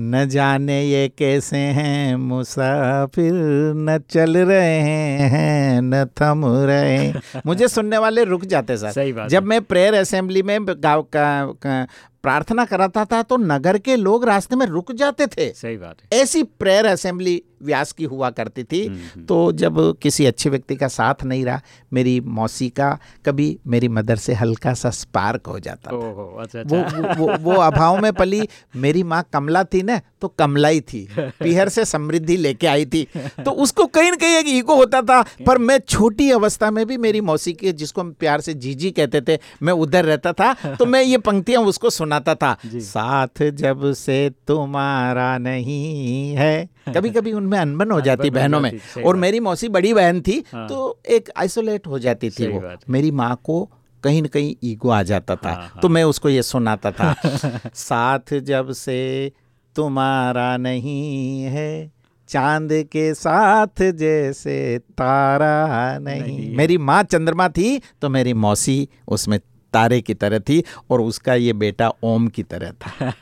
न जाने ये कैसे हैं मुसाफिर न चल रहे हैं न थम रहे। मुझे सुनने वाले रुक जाते सर। सही बात जब मैं प्रेयर असेंबली में गाँव का, का प्रार्थना कराता था तो नगर के लोग रास्ते में रुक जाते थे। सही बात है। ऐसी प्रेयर असेंबली व्यास की हुआ करती थी। हम्म, तो जब किसी अच्छे व्यक्ति का साथ नहीं रहा मेरी मौसी का कभी मेरी मदर से हल्का सा स्पार्क हो जाता था। ओहो अच्छा वो अच्छा। वो, वो वो अभाव में पली मेरी माँ कमला थी ना तो कमला ही थी। पीहर से समृद्धि लेके आई थी। तो उसको कहीं ना कहीं एक ईगो होता था। पर मैं छोटी अवस्था में भी मेरी मौसी के जिसको हम प्यार से जीजी कहते थे मैं उधर रहता था तो मैं ये पंक्तियाँ उसको सुनाता था। साथ जब से तुम्हारा नहीं है कभी कभी उनमें अनबन हो जाती बहनों में। और मेरी मौसी बड़ी बहन थी हाँ। तो एक आइसोलेट हो जाती थी वो। मेरी माँ को कहीं न कहीं ईगो आ जाता था हाँ, हाँ। तो मैं उसको ये सुनाता था साथ जब से तुम्हारा नहीं है चाँद के साथ जैसे तारा नहीं, नहीं मेरी माँ चंद्रमा थी तो मेरी मौसी उसमें तारे की तरह थी और उसका ये बेटा ओम की तरह था।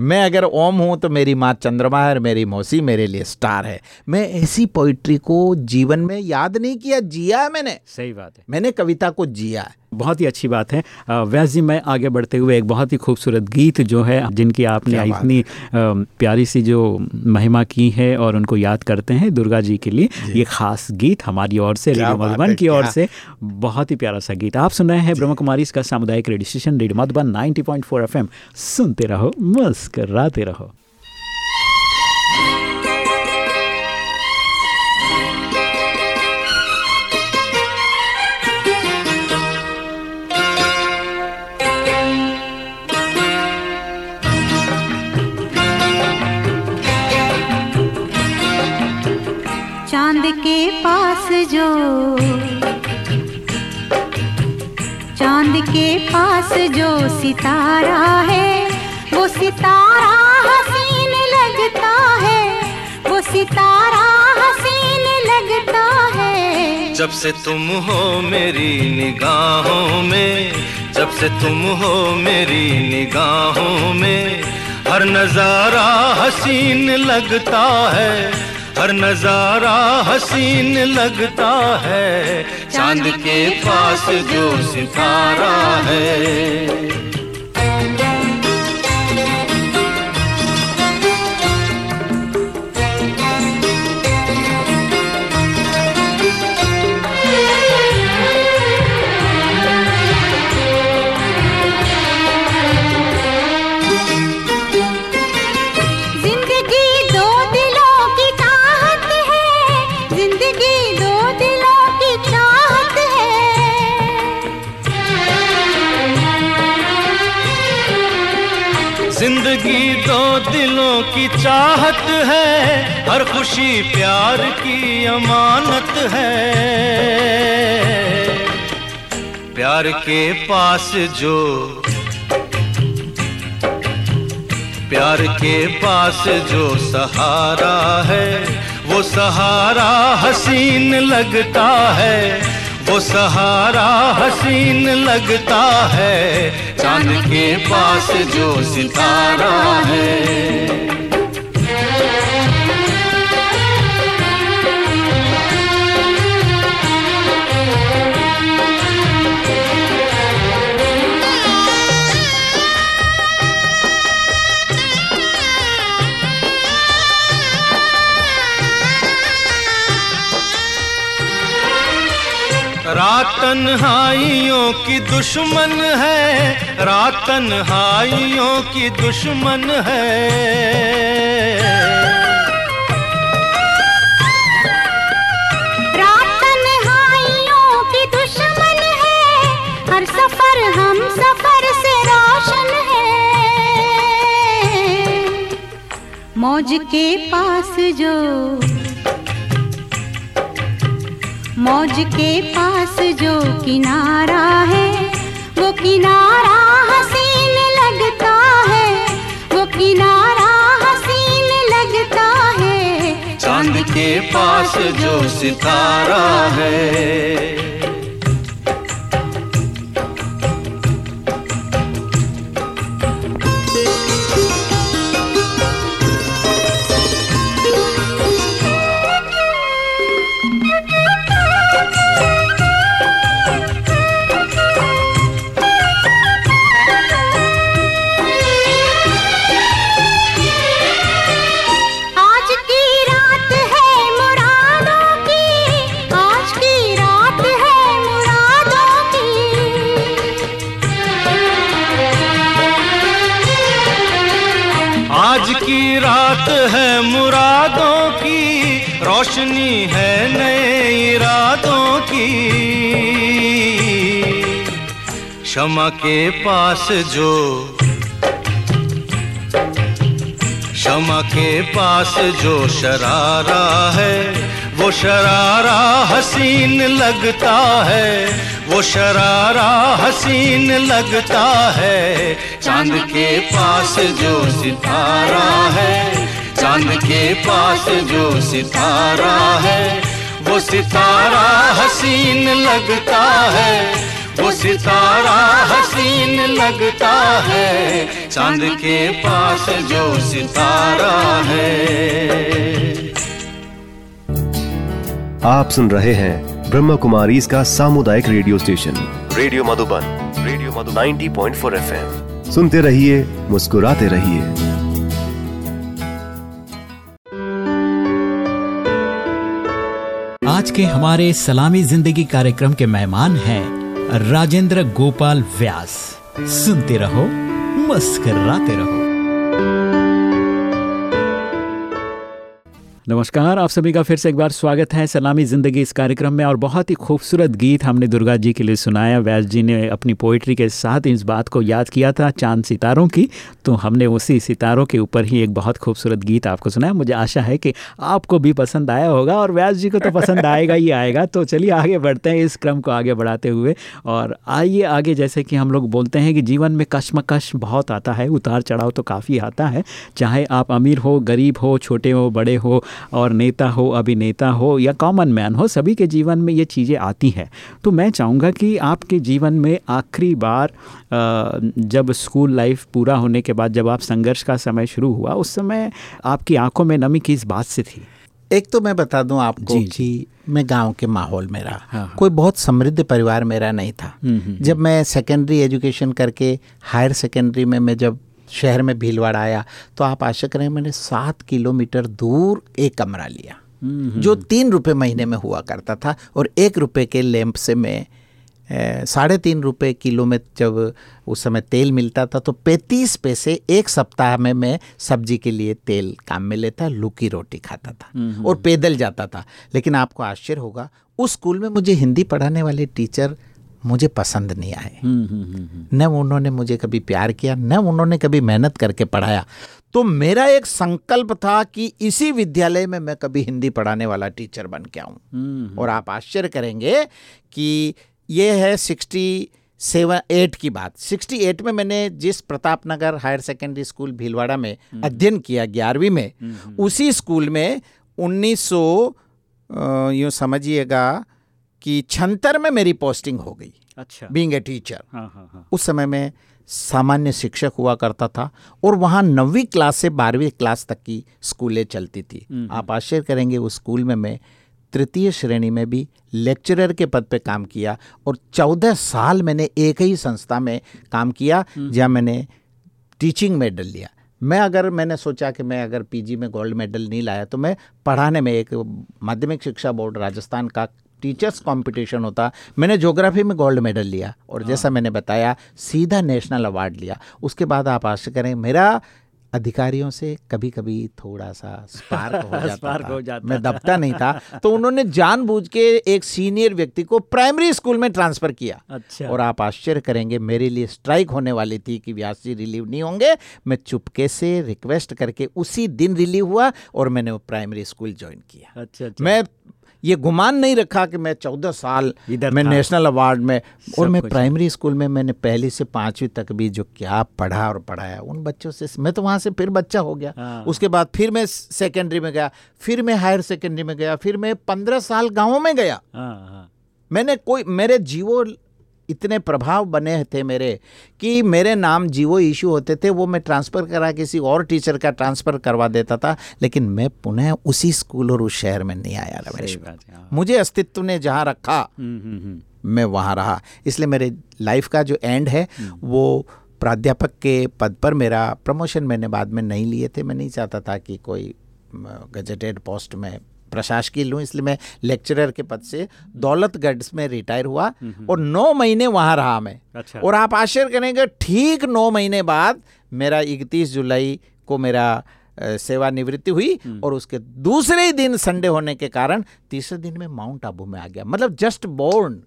मैं अगर ओम हूँ तो मेरी माँ चंद्रमा है और मेरी मौसी मेरे लिए स्टार है। मैं ऐसी पोइट्री को जीवन में याद नहीं किया जिया है मैंने। सही बात है। मैंने कविता को जिया है। बहुत ही अच्छी बात है। व्यास जी मैं आगे बढ़ते हुए एक बहुत ही खूबसूरत गीत जो है जिनकी आपने इतनी प्यारी सी जो महिमा की है और उनको याद करते हैं दुर्गा जी के लिए ये खास गीत हमारी ओर से रेडियो मधुबन की ओर से बहुत ही प्यारा सा गीत। आप सुन रहे हैं ब्रह्म कुमारी इसका सामुदायिक radio station radio Madhuban 90.4 FM सुनते रहो मुस्कराते रहो। जो चाँद के पास जो सितारा है, वो सितारा हसीन लगता है, वो सितारा हसीन लगता है। जब से तुम हो मेरी निगाहों में, जब से तुम हो मेरी निगाहों में, हर नज़ारा हसीन लगता है हर नज़ारा हसीन लगता है। चाँद के पास जो सितारा है। खुशी प्यार की अमानत है। प्यार के पास जो, प्यार के पास जो सहारा है, वो सहारा हसीन लगता है। वो सहारा हसीन लगता है, चाँद के पास जो सितारा है। रात तन्हाइयों की दुश्मन है रात तन्हाइयों की दुश्मन है। रात तन्हाइयों की दुश्मन है, हर सफ़र हम सफ़र से रोशन है। मौज के पास जो मौज के पास जो किनारा है, वो किनारा हसीन लगता है, वो किनारा हसीन लगता है। चाँद के पास जो सितारा है। क्षमा के पास जो। क्षमा के पास जो शरारा है, वो शरारा हसीन लगता है। वो शरारा हसीन लगता है। चाँद के पास जो सितारा है, चाँद के पास जो सितारा है, वो सितारा हसीन लगता है। सितारा हसीन लगता है। चाँद के पास जो सितारा है। आप सुन रहे हैं ब्रह्म कुमारी इसका सामुदायिक radio station. Radio Madhuban radio Madhu 90.4 FM. सुनते रहिए मुस्कुराते रहिए। आज के हमारे सलामी ज़िंदगी कार्यक्रम के मेहमान हैं राजेंद्र गोपाल व्यास। सुनते रहो मस्कराते रहो। नमस्कार, आप सभी का फिर से एक बार स्वागत है सलामी ज़िंदगी इस कार्यक्रम में और बहुत ही खूबसूरत गीत हमने दुर्गा जी के लिए सुनाया। व्यास जी ने अपनी पोइट्री के साथ इस बात को याद किया था चाँद सितारों की तो हमने उसी सितारों के ऊपर ही एक बहुत खूबसूरत गीत आपको सुनाया। मुझे आशा है कि आपको भी पसंद आया होगा और व्यास जी को तो पसंद आएगा ही आएगा। तो चलिए आगे बढ़ते हैं इस क्रम को आगे बढ़ाते हुए और आइए आगे, जैसे कि हम लोग बोलते हैं कि जीवन में कश्मकश बहुत आता है, उतार चढ़ाव तो काफ़ी आता है। चाहे आप अमीर हो, गरीब हो, छोटे हो, बड़े हो और नेता हो अभिनेता हो या कॉमन मैन हो सभी के जीवन में ये चीज़ें आती हैं। तो मैं चाहूँगा कि आपके जीवन में आखिरी बार जब स्कूल लाइफ पूरा होने के बाद जब आप संघर्ष का समय शुरू हुआ उस समय आपकी आँखों में नमी किस बात से थी? एक तो मैं बता दूँ आपको जी, कि मैं गाँव के माहौल में रहा। हाँ, हाँ। कोई बहुत समृद्ध परिवार मेरा नहीं था। हम्म, हम्म, जब मैं सेकेंडरी एजुकेशन करके हायर सेकेंडरी में मैं जब शहर में भीलवाड़ा आया तो आप आशा करें मैंने सात किलोमीटर दूर एक कमरा लिया जो तीन रुपए महीने में हुआ करता था और एक रुपए के लैंप से मैं साढ़े तीन रुपये किलो में जब उस समय तेल मिलता था तो पैंतीस पैसे एक सप्ताह में मैं सब्ज़ी के लिए तेल काम में लेता लुकी रोटी खाता था और पैदल जाता था। लेकिन आपको आश्चर्य होगा उस स्कूल में मुझे हिंदी पढ़ाने वाले टीचर मुझे पसंद नहीं आए। हम्म, हम्म, हम्म। न उन्होंने मुझे कभी प्यार किया न उन्होंने कभी मेहनत करके पढ़ाया। तो मेरा एक संकल्प था कि इसी विद्यालय में मैं कभी हिंदी पढ़ाने वाला टीचर बन के आऊँ। और आप आश्चर्य करेंगे कि ये है सिक्सटी सेवन एट की बात। सिक्सटी एट में मैंने जिस Pratap Nagar higher secondary school Bhilwara में अध्ययन किया ग्यारहवीं में उसी स्कूल में उन्नीस सौ यूँ समझिएगा कि छहत्तर में मेरी पोस्टिंग हो गई अच्छा। बींग ए टीचर हाँ हाँ हाँ। उस समय में सामान्य शिक्षक हुआ करता था और वहाँ नवीं क्लास से बारहवीं क्लास तक की स्कूलें चलती थी। आप आश्चर्य करेंगे उस स्कूल में मैं तृतीय श्रेणी में भी लेक्चरर के पद पे काम किया और चौदह साल मैंने एक ही संस्था में काम किया जहाँ मैंने टीचिंग मेडल लिया। मैं अगर मैंने सोचा कि मैं अगर पीजी में गोल्ड मेडल नहीं लाया तो मैं पढ़ाने में एक माध्यमिक शिक्षा बोर्ड राजस्थान का टीचर्स कंपटीशन होता मैंने ज्योग्राफी में गोल्ड मेडल लिया और जैसा मैंने बताया सीधा नेशनल अवार्ड लिया। उसके बाद आप आशा करें मेरा अधिकारियों से कभी कभी थोड़ा सा स्पार्क हो जाता स्पार्क था। हो जाता मैं दबता नहीं था। तो उन्होंने जानबूझ के एक सीनियर व्यक्ति को प्राइमरी स्कूल में ट्रांसफ़र किया। अच्छा। और आप आश्चर्य करेंगे मेरे लिए स्ट्राइक होने वाली थी कि व्यास जी रिलीव नहीं होंगे। मैं चुपके से रिक्वेस्ट करके उसी दिन रिलीव हुआ और मैंने वो प्राइमरी स्कूल ज्वाइन किया। अच्छा अच्छा। मैं ये गुमान नहीं रखा कि मैं चौदह साल इधर मैं नेशनल अवार्ड में और मैं प्राइमरी स्कूल में मैंने पहली से पांचवी तक भी जो क्या पढ़ा और पढ़ाया उन बच्चों से मैं तो वहाँ से फिर बच्चा हो गया। हाँ। उसके बाद फिर मैं सेकेंडरी में गया फिर मैं हायर सेकेंडरी में गया फिर मैं पंद्रह साल गाँव में गया। हाँ हाँ। मैंने कोई मेरे जीवो इतने प्रभाव बने थे मेरे कि मेरे नाम जीवो इशू होते थे वो मैं ट्रांसफ़र करा किसी और टीचर का ट्रांसफ़र करवा देता था लेकिन मैं पुनः उसी स्कूल और उस शहर में नहीं आया रमेश हाँ। मुझे अस्तित्व ने जहाँ रखा हम्म, हम्म, हम्म। मैं वहाँ रहा इसलिए मेरे लाइफ का जो एंड है वो प्राध्यापक के पद पर मेरा प्रमोशन मैंने बाद में नहीं लिए थे मैं नहीं चाहता था कि कोई गजेटेड पोस्ट में प्रशासकीय लूँ इसलिए मैं लेक्चरर के पद से दौलतगढ़ में रिटायर हुआ और नौ महीने वहाँ रहा मैं। अच्छा। और आप आश्चर्य करेंगे ठीक नौ महीने बाद मेरा इकतीस जुलाई को मेरा सेवानिवृत्ति हुई और उसके दूसरे ही दिन संडे होने के कारण तीसरे दिन में माउंट आबू में आ गया। मतलब जस्ट बोर्न।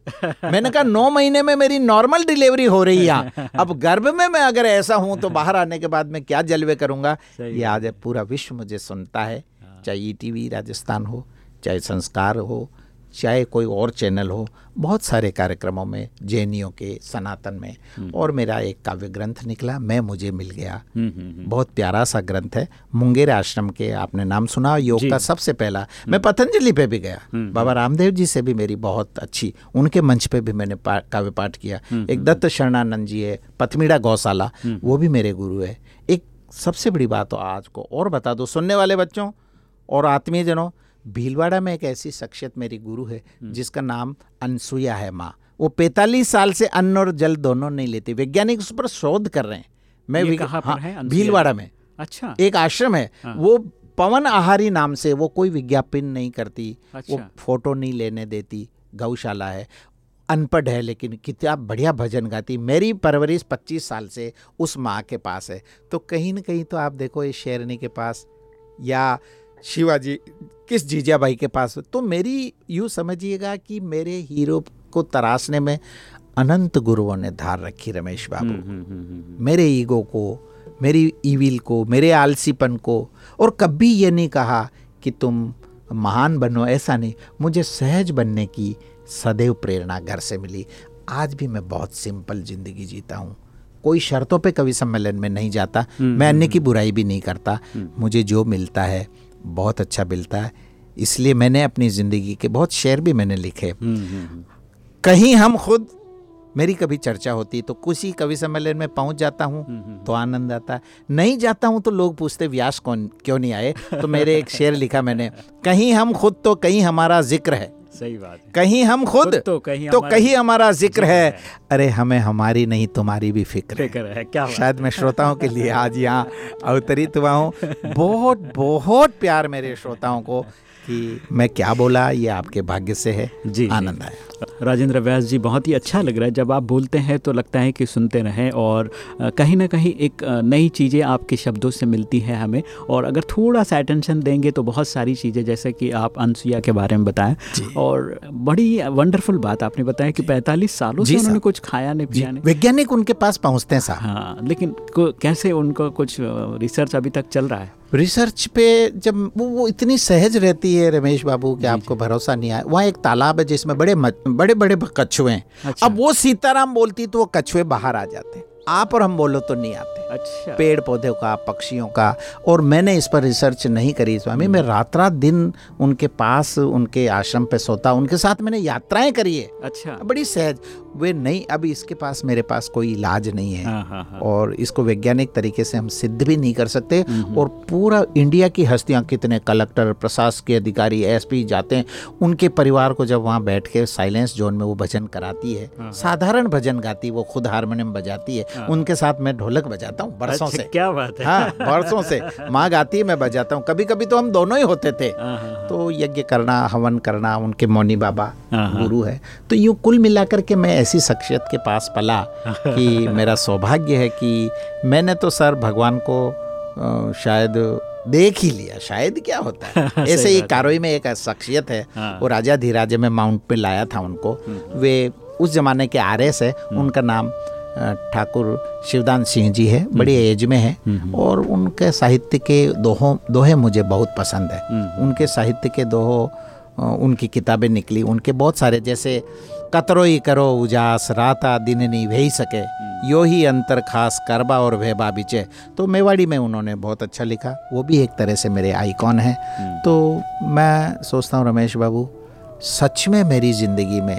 मैंने कहा नौ महीने में मेरी नॉर्मल डिलीवरी हो रही है अब गर्भ में मैं अगर ऐसा हूँ तो बाहर आने के बाद मैं क्या जलवे करूँगा? ये आज पूरा विश्व मुझे सुनता है। चाहे ई राजस्थान हो चाहे संस्कार हो चाहे कोई और चैनल हो बहुत सारे कार्यक्रमों में जे के सनातन में और मेरा एक काव्य ग्रंथ निकला मैं मुझे मिल गया। हम्म, हम्म, हम्म। बहुत प्यारा सा ग्रंथ है मुंगेर आश्रम के आपने नाम सुना योग का सबसे पहला। मैं पतंजलि पे भी गया। बाबा रामदेव जी से भी मेरी बहुत अच्छी उनके मंच पे भी मैंने पा- काव्य पाठ किया। एक दत्त शरणानंद जी है पथमीड़ा गौशाला वो भी मेरे गुरु है। एक सबसे बड़ी बात तो आज को और बता दो सुनने वाले बच्चों और आत्मीय जनों भीलवाड़ा में एक ऐसी शख्सियत मेरी गुरु है जिसका नाम अनसुया है माँ। वो 45 साल से अन्न और जल दोनों नहीं लेती वैज्ञानिक उस पर शोध कर रहे हैं। मैं ये विग- कहाँ पर हाँ, है, भीलवाड़ा में। अच्छा। एक आश्रम है। हाँ। वो पवन आहारी नाम से वो कोई विज्ञापन नहीं करती अच्छा। वो। फ़ोटो नहीं लेने देती गौशाला है। अनपढ़ है लेकिन कितना बढ़िया भजन गाती। मेरी परवरिश 25 साल से उस माँ के पास है। तो कहीं ना कहीं तो आप देखो इस शेरनी के पास या शिवाजी किस जीजा भाई के पास तो मेरी यूँ समझिएगा कि मेरे हीरो को तराशने में अनंत गुरुओं ने धार रखी रमेश बाबू। हम्म, हम्म, हम्म। मेरे ईगो को मेरी ईविल को मेरे आलसीपन को और कभी ये नहीं कहा कि तुम महान बनो ऐसा नहीं। मुझे सहज बनने की सदैव प्रेरणा घर से मिली। आज भी मैं बहुत सिंपल ज़िंदगी जीता हूँ। कोई शर्तों पे कवि सम्मेलन में नहीं जाता। मैं अन्य की बुराई भी नहीं करता। मुझे जो मिलता है बहुत अच्छा मिलता है। इसलिए मैंने अपनी ज़िंदगी के बहुत शेर भी मैंने लिखे। हम्म, हम्म, हम्म। कहीं हम खुद मेरी कभी चर्चा होती है तो कुछ ही कवि सम्मेलन में पहुँच जाता हूँ तो आनंद आता है। नहीं जाता हूँ तो लोग पूछते व्यास कौन क्यों नहीं आए? तो मेरे एक शेर लिखा मैंने कहीं हम खुद तो कहीं हमारा ज़िक्र है। सही बात है। कहीं हम खुद खुद तो कहीं तो हमारा कहीं हमारा ज़िक्र है। है। अरे हमें हमारी नहीं तुम्हारी भी फ़िक्र है। फ़िक्र है क्या शायद मैं श्रोताओं के लिए आज यहाँ अवतरित हुआ हूँ। बहुत बहुत प्यार मेरे श्रोताओं को। कि मैं क्या बोला ये आपके भाग्य से है। जी। आनंद आया। राजेंद्र व्यास जी बहुत ही अच्छा लग रहा है। जब आप बोलते हैं तो लगता है कि सुनते रहें और कहीं ना कहीं एक नई चीज़ें आपके शब्दों से मिलती है हमें। और अगर थोड़ा सा अटेंशन देंगे तो बहुत सारी चीज़ें जैसे कि आप अनसुईया के बारे में बताएँ। और बड़ी वंडरफुल बात आपने बताया कि 45 सालों से उन्होंने कुछ खाया नहीं पिया नहीं। वैज्ञानिक उनके पास पहुँचते हैं हाँ लेकिन कैसे उनका कुछ रिसर्च अभी तक चल रहा है? रिसर्च पे जब वो, वो इतनी सहज रहती है रमेश बाबू कि आपको भरोसा नहीं आया। वहाँ एक तालाब है जिसमें बड़े बड़े बड़े कछुए हैं। अच्छा। अब वो सीताराम बोलती तो वो कछुए बाहर आ जाते। हैं आप और हम बोलो तो नहीं आते। अच्छा। पेड़ पौधों का पक्षियों का और मैंने इस पर रिसर्च नहीं करी स्वामी। मैं रात रात दिन उनके पास उनके आश्रम पे सोता उनके साथ मैंने यात्राएँ करी है। अच्छा। बड़ी सहज। वे नहीं अभी इसके पास मेरे पास कोई इलाज नहीं है। हाँ हाँ हाँ। और इसको वैज्ञानिक तरीके से हम सिद्ध भी नहीं कर सकते। और पूरा इंडिया की हस्तियाँ कितने कलेक्टर प्रशासकीय अधिकारी एसपी जाते हैं उनके परिवार को जब वहाँ बैठ के साइलेंस जोन में वो भजन कराती है साधारण भजन गाती है वो खुद हारमोनियम बजाती है उनके साथ मैं ढोलक बजाता हूँ बरसों अच्छा, से। क्या बात है। हाँ बरसों से। माँ गाती है मैं बजाता हूँ। कभी कभी तो हम दोनों ही होते थे। तो यज्ञ करना हवन करना उनके मौनी बाबा। गुरु है। तो यूँ कुल मिलाकर के मैं ऐसी शख्सियत के पास पला कि मेरा सौभाग्य है कि मैंने तो सर भगवान को शायद देख ही लिया। शायद क्या होता है? ऐसे ही कारोई में एक शख्सियत है हाँ। वो राजा धीराजे में माउंट पे लाया था उनको। वे उस जमाने के आर एस है उनका नाम ठाकुर शिवदान सिंह जी है। बड़ी एज में है। और उनके साहित्य के दोहों दोहे मुझे बहुत पसंद है। उनके साहित्य के दोहों उनकी किताबें निकली। उनके बहुत सारे जैसे कतरो ही करो उजास राता दिन नहीं वही सके। यो ही अंतर खास करबा और भेबा बिचे तो मेवाड़ी में उन्होंने बहुत अच्छा लिखा। वो भी एक तरह से मेरे आइकॉन हैं। तो मैं सोचता हूँ रमेश बाबू सच में मेरी ज़िंदगी में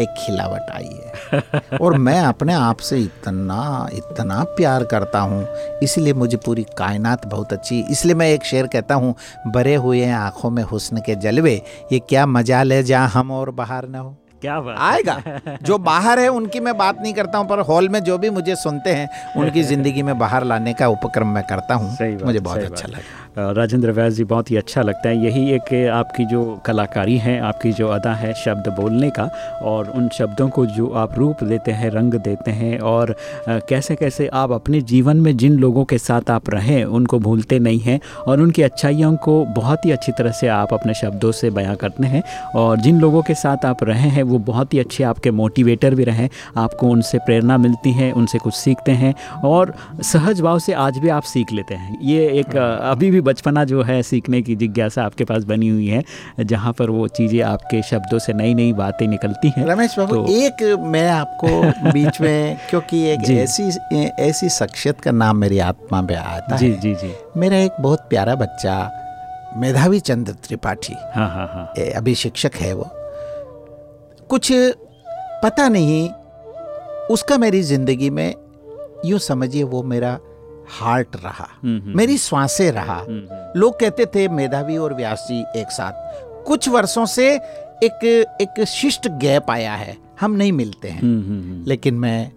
एक खिलावट आई है। और मैं अपने आप से इतना इतना प्यार करता हूँ। इसलिए मुझे पूरी कायनात बहुत अच्छी। इसलिए मैं एक शेर कहता हूँ बरे हुए हैं आँखों में हुस्न के जलवे। ये क्या मज़ा ले जहाँ हम और बाहर न हो। क्या बात आएगा। जो बाहर है उनकी मैं बात नहीं करता हूँ पर हॉल में जो भी मुझे सुनते हैं उनकी ज़िंदगी में बाहर लाने का उपक्रम मैं करता हूँ। मुझे बहुत अच्छा। लगा। राजेंद्र व्यास जी बहुत ही अच्छा लगता है। यही एक आपकी जो कलाकारी है, आपकी जो अदा है शब्द बोलने का और उन शब्दों को जो आप रूप देते हैं, रंग देते हैं और कैसे कैसे आप अपने जीवन में जिन लोगों के साथ आप रहें, उनको भूलते नहीं हैं और उनकी अच्छाइयों को बहुत ही अच्छी तरह से आप अपने शब्दों से बयां करते हैं और जिन लोगों के साथ आप रहे हैं, वो बहुत ही अच्छे आपके मोटिवेटर भी रहे, आपको उनसे प्रेरणा मिलती है, उनसे कुछ सीखते हैं और सहज भाव से आज भी आप सीख लेते हैं। ये एक अभी भी बचपना जो है सीखने की जिज्ञासा आपके पास बनी हुई है जहाँ पर वो चीज़ें आपके शब्दों से नई नई बातें निकलती हैं रमेश बाबू तो- एक मैं आपको बीच में क्योंकि एक ऐसी ऐसी शख्सियत का नाम मेरी आत्मा में आता जी है। जी जी। जी मेरा एक बहुत प्यारा बच्चा मेधावी चंद्र त्रिपाठी हाँ हाँ हाँ। अभी शिक्षक है वो। कुछ पता नहीं उसका मेरी ज़िंदगी में यूँ समझिए वो मेरा हार्ट रहा। हम्म, हम्म, मेरी श्वासें रहा। हम्म, हम्म, लोग कहते थे मेधावी और व्यास जी एक साथ। कुछ वर्षों से एक एक शिष्ट गैप आया है। हम नहीं मिलते हैं। लेकिन मैं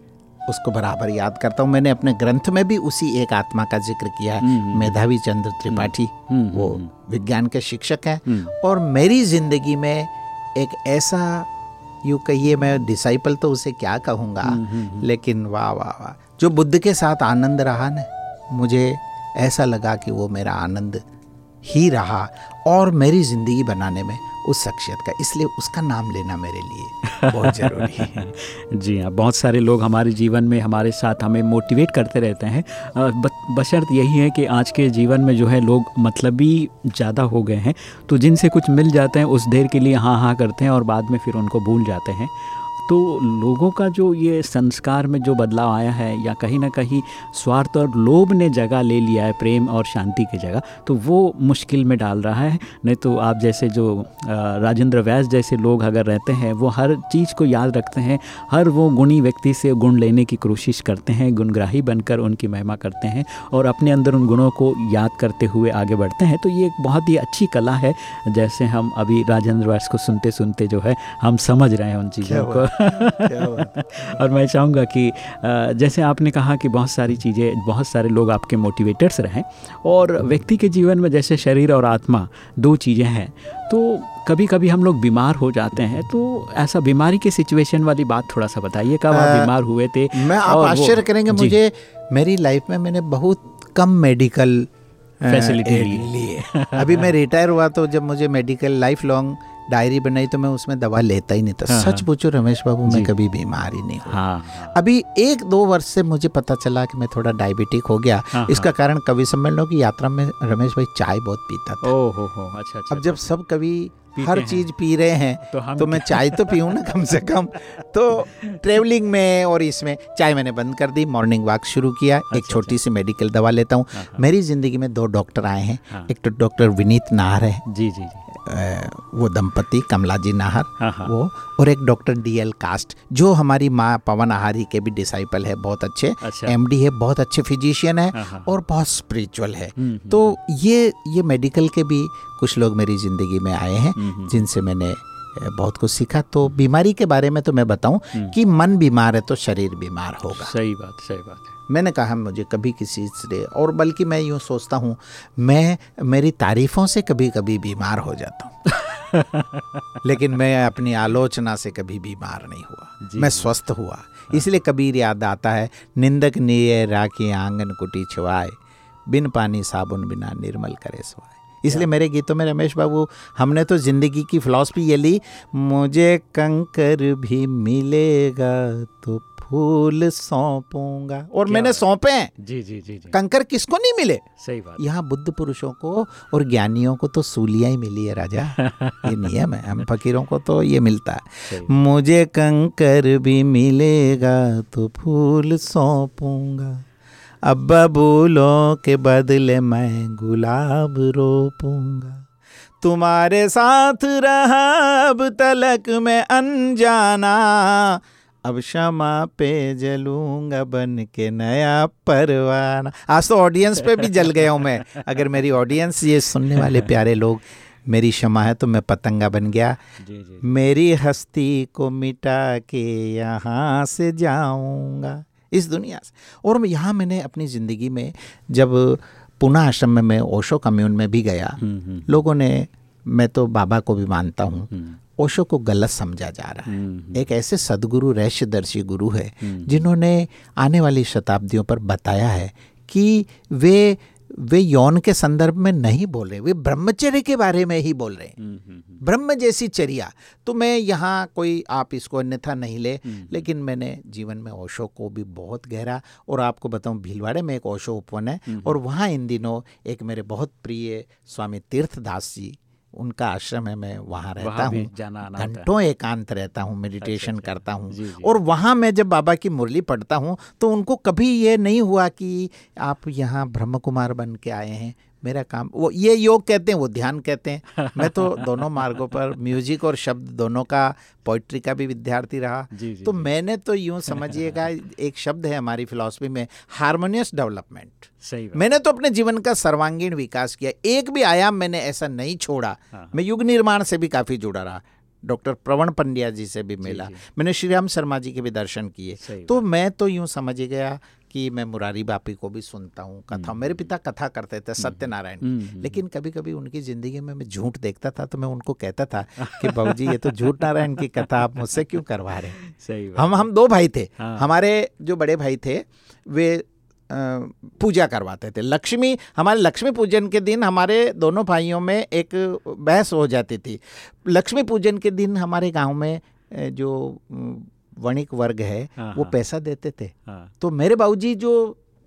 उसको बराबर याद करता हूँ। मैंने अपने ग्रंथ में भी उसी एक आत्मा का ज़िक्र किया है। मेधावी चंद्र त्रिपाठी। वो विज्ञान के शिक्षक हैं। और मेरी ज़िंदगी में एक ऐसा यूँ कहिए मैं डिसाइपल तो उसे क्या कहूँगा। लेकिन वाह वाह वाह। जो बुद्ध के साथ आनंद रहा ना मुझे ऐसा लगा कि वो मेरा आनंद ही रहा और मेरी ज़िंदगी बनाने में उस शख्सियत का इसलिए उसका नाम लेना मेरे लिए बहुत ज़रूरी है। जी हाँ बहुत सारे लोग हमारे जीवन में हमारे साथ हमें मोटिवेट करते रहते हैं। बशर्त यही है कि आज के जीवन में जो है लोग मतलब मतलबी ज़्यादा हो गए हैं तो जिनसे कुछ मिल जाते हैं उस देर के लिए हाँ हाँ करते हैं और बाद में फिर उनको भूल जाते हैं। तो लोगों का जो ये संस्कार में जो बदलाव आया है या कहीं ना कहीं स्वार्थ और लोभ ने जगह ले लिया है प्रेम और शांति की जगह तो वो मुश्किल में डाल रहा है। नहीं तो आप जैसे जो राजेंद्र व्यास जैसे लोग अगर रहते हैं वो हर चीज़ को याद रखते हैं हर वो गुणी व्यक्ति से गुण लेने की कोशिश करते हैं गुणग्राही बनकर उनकी महिमा करते हैं और अपने अंदर उन गुणों को याद करते हुए आगे बढ़ते हैं। तो ये एक बहुत ही अच्छी कला है जैसे हम अभी राजेंद्र व्यास को सुनते सुनते जो है हम समझ रहे हैं उन चीज़ों को। और मैं चाहूँगा कि जैसे आपने कहा कि बहुत सारी चीज़ें बहुत सारे लोग आपके मोटिवेटर्स रहें और व्यक्ति के जीवन में जैसे शरीर और आत्मा दो चीज़ें हैं तो कभी कभी हम लोग बीमार हो जाते हैं तो ऐसा बीमारी के सिचुएशन वाली बात थोड़ा सा बताइए कब आप बीमार हुए थे मैं आप आश्चर्य करेंगे मुझे मेरी लाइफ में मैंने बहुत कम मेडिकल फैसिलिटी लिए। अभी मैं रिटायर हुआ तो जब मुझे मेडिकल लाइफ लॉन्ग डायरी बनाई तो मैं उसमें दवा लेता ही नहीं था। हाँ, सच हाँ। पूछो रमेश बाबू। मैं कभी बीमार ही नहीं हुआ हाँ अभी एक दो वर्ष से मुझे पता चला कि मैं थोड़ा डायबिटिक हो गया। हाँ, इसका कारण कवि सम्मेलनों की यात्रा में रमेश भाई चाय बहुत पीता था। ओ हो हो अच्छा अच्छा अब जब सब कवि हर चीज़ पी रहे हैं। तो हम तो मैं चाय तो पीऊँ ना कम से कम। तो ट्रेवलिंग में और इसमें चाय मैंने बंद कर दी मॉर्निंग वॉक शुरू किया। अच्छा, एक अच्छा, छोटी सी मेडिकल दवा लेता हूँ। हाँ, हाँ। मेरी ज़िंदगी में दो डॉक्टर आए हैं। हाँ। एक तो डॉक्टर विनीत नाहर है। जी जी जी। वो दंपति कमला जी नाहर। वो। और एक डॉक्टर डी एल कास्ट जो हमारी माँ पवन आहारी के भी डिसाइपल है बहुत अच्छे। अच्छा। एमडी है बहुत अच्छे फिजिशियन है। और बहुत स्पिरिचुअल है। हम्म, हम्म, तो ये ये मेडिकल के भी कुछ लोग मेरी ज़िंदगी में आए हैं। हम्म, हम्म। जिनसे मैंने बहुत कुछ सीखा। तो बीमारी के बारे में तो मैं बताऊँ हम्म। कि मन बीमार है तो शरीर बीमार होगा। सही बात सही बात है। मैंने कहा मुझे कभी किसी से और बल्कि मैं यूँ सोचता हूँ मैं मेरी तारीफों से कभी कभी बीमार हो जाता हूँ। लेकिन मैं अपनी आलोचना से कभी बीमार नहीं हुआ। मैं स्वस्थ हुआ। इसलिए कबीर याद आता है निंदक निये राखी आँगन कुटी छुआए बिन पानी साबुन बिना निर्मल करे सुआए इसलिए मेरे गीतों में रमेश बाबू हमने तो ज़िंदगी की फिलॉसफी ये ली मुझे कंकर भी मिलेगा तो फूल सौंपूँगा। और मैंने सौंपे हैं। जी जी जी जी। कंकर किसको नहीं मिले? सही बात। यहाँ बुद्ध पुरुषों को और ज्ञानियों को तो सूलियाँ ही मिली है राजा। ये नियम है हम फकीरों को तो ये मिलता है। मुझे कंकर भी मिलेगा तो फूल सौंपूँगा। अब्बा बोलो के बदले मैं गुलाब रोपूँगा। तुम्हारे साथ रहा अब तलक मैं अनजाना। अब क्षमा पे जलूँगा बन के नया परवाना। आज तो ऑडियंस पे भी जल गया हूँ मैं। अगर मेरी ऑडियंस ये सुनने वाले प्यारे लोग मेरी क्षमा है तो मैं पतंगा बन गया। जी जी। मेरी हस्ती को मिटा के यहाँ से जाऊँगा। इस दुनिया से। और यहाँ मैंने अपनी ज़िंदगी में जब पुनः आश्रम में मैं ओशो कम्यून में भी गया लोगों ने मैं तो बाबा को भी मानता हूँ ओशो को गलत समझा जा रहा है। एक ऐसे सदगुरु रहस्यदर्शी गुरु है जिन्होंने आने वाली शताब्दियों पर बताया है कि वे वे यौन के संदर्भ में नहीं बोल रहे वे ब्रह्मचर्य के बारे में ही बोल रहे हैं। ब्रह्म जैसी चर्या। तो मैं यहाँ कोई आप इसको अन्यथा नहीं ले लेकिन मैंने जीवन में ओशो को भी बहुत गहरा और आपको बताऊँ भीलवाड़े में एक ओशो उपवन है और वहाँ इन दिनों एक मेरे बहुत प्रिय स्वामी तीर्थदास जी उनका आश्रम है मैं वहाँ रहता हूँ। घंटों एकांत रहता हूँ मेडिटेशन अच्छा। करता हूँ। और वहाँ मैं जब बाबा की मुरली पढ़ता हूँ तो उनको कभी ये नहीं हुआ कि आप यहाँ ब्रह्म कुमार बन के आए हैं मेरा काम वो ये योग कहते हैं वो ध्यान कहते हैं। मैं तो दोनों मार्गों पर म्यूज़िक और शब्द दोनों का पोइट्री का भी विद्यार्थी रहा। जी, जी, तो जी। मैंने तो यूँ समझिएगा एक शब्द है हमारी फिलॉसफी में हारमोनियस डेवलपमेंट सही मैंने तो अपने जीवन का सर्वांगीण विकास किया। एक भी आयाम मैंने ऐसा नहीं छोड़ा। हाँ। मैं युग निर्माण से भी काफ़ी जुड़ा रहा। डॉक्टर प्रवण पंड्या जी से भी मिला। मैंने श्री राम शर्मा जी के भी दर्शन किए। तो मैं तो यूँ समझ गया कि मैं मुरारी बापी को भी सुनता हूँ कथा मेरे पिता कथा करते थे सत्यनारायण हम्म, की। हम्म, लेकिन कभी कभी उनकी ज़िंदगी में मैं झूठ देखता था तो मैं उनको कहता था कि बाबूजी ये तो झूठ नारायण की कथा आप मुझसे क्यों करवा रहे सही हम हम दो भाई थे। हाँ। हमारे जो बड़े भाई थे वे पूजा करवाते थे। लक्ष्मी हमारे लक्ष्मी पूजन के दिन हमारे दोनों भाइयों में एक बहस हो जाती थी। लक्ष्मी पूजन के दिन हमारे गाँव में जो वणिक वर्ग है हाँ, वो हाँ। पैसा देते थे। हाँ। तो मेरे बाबूजी जो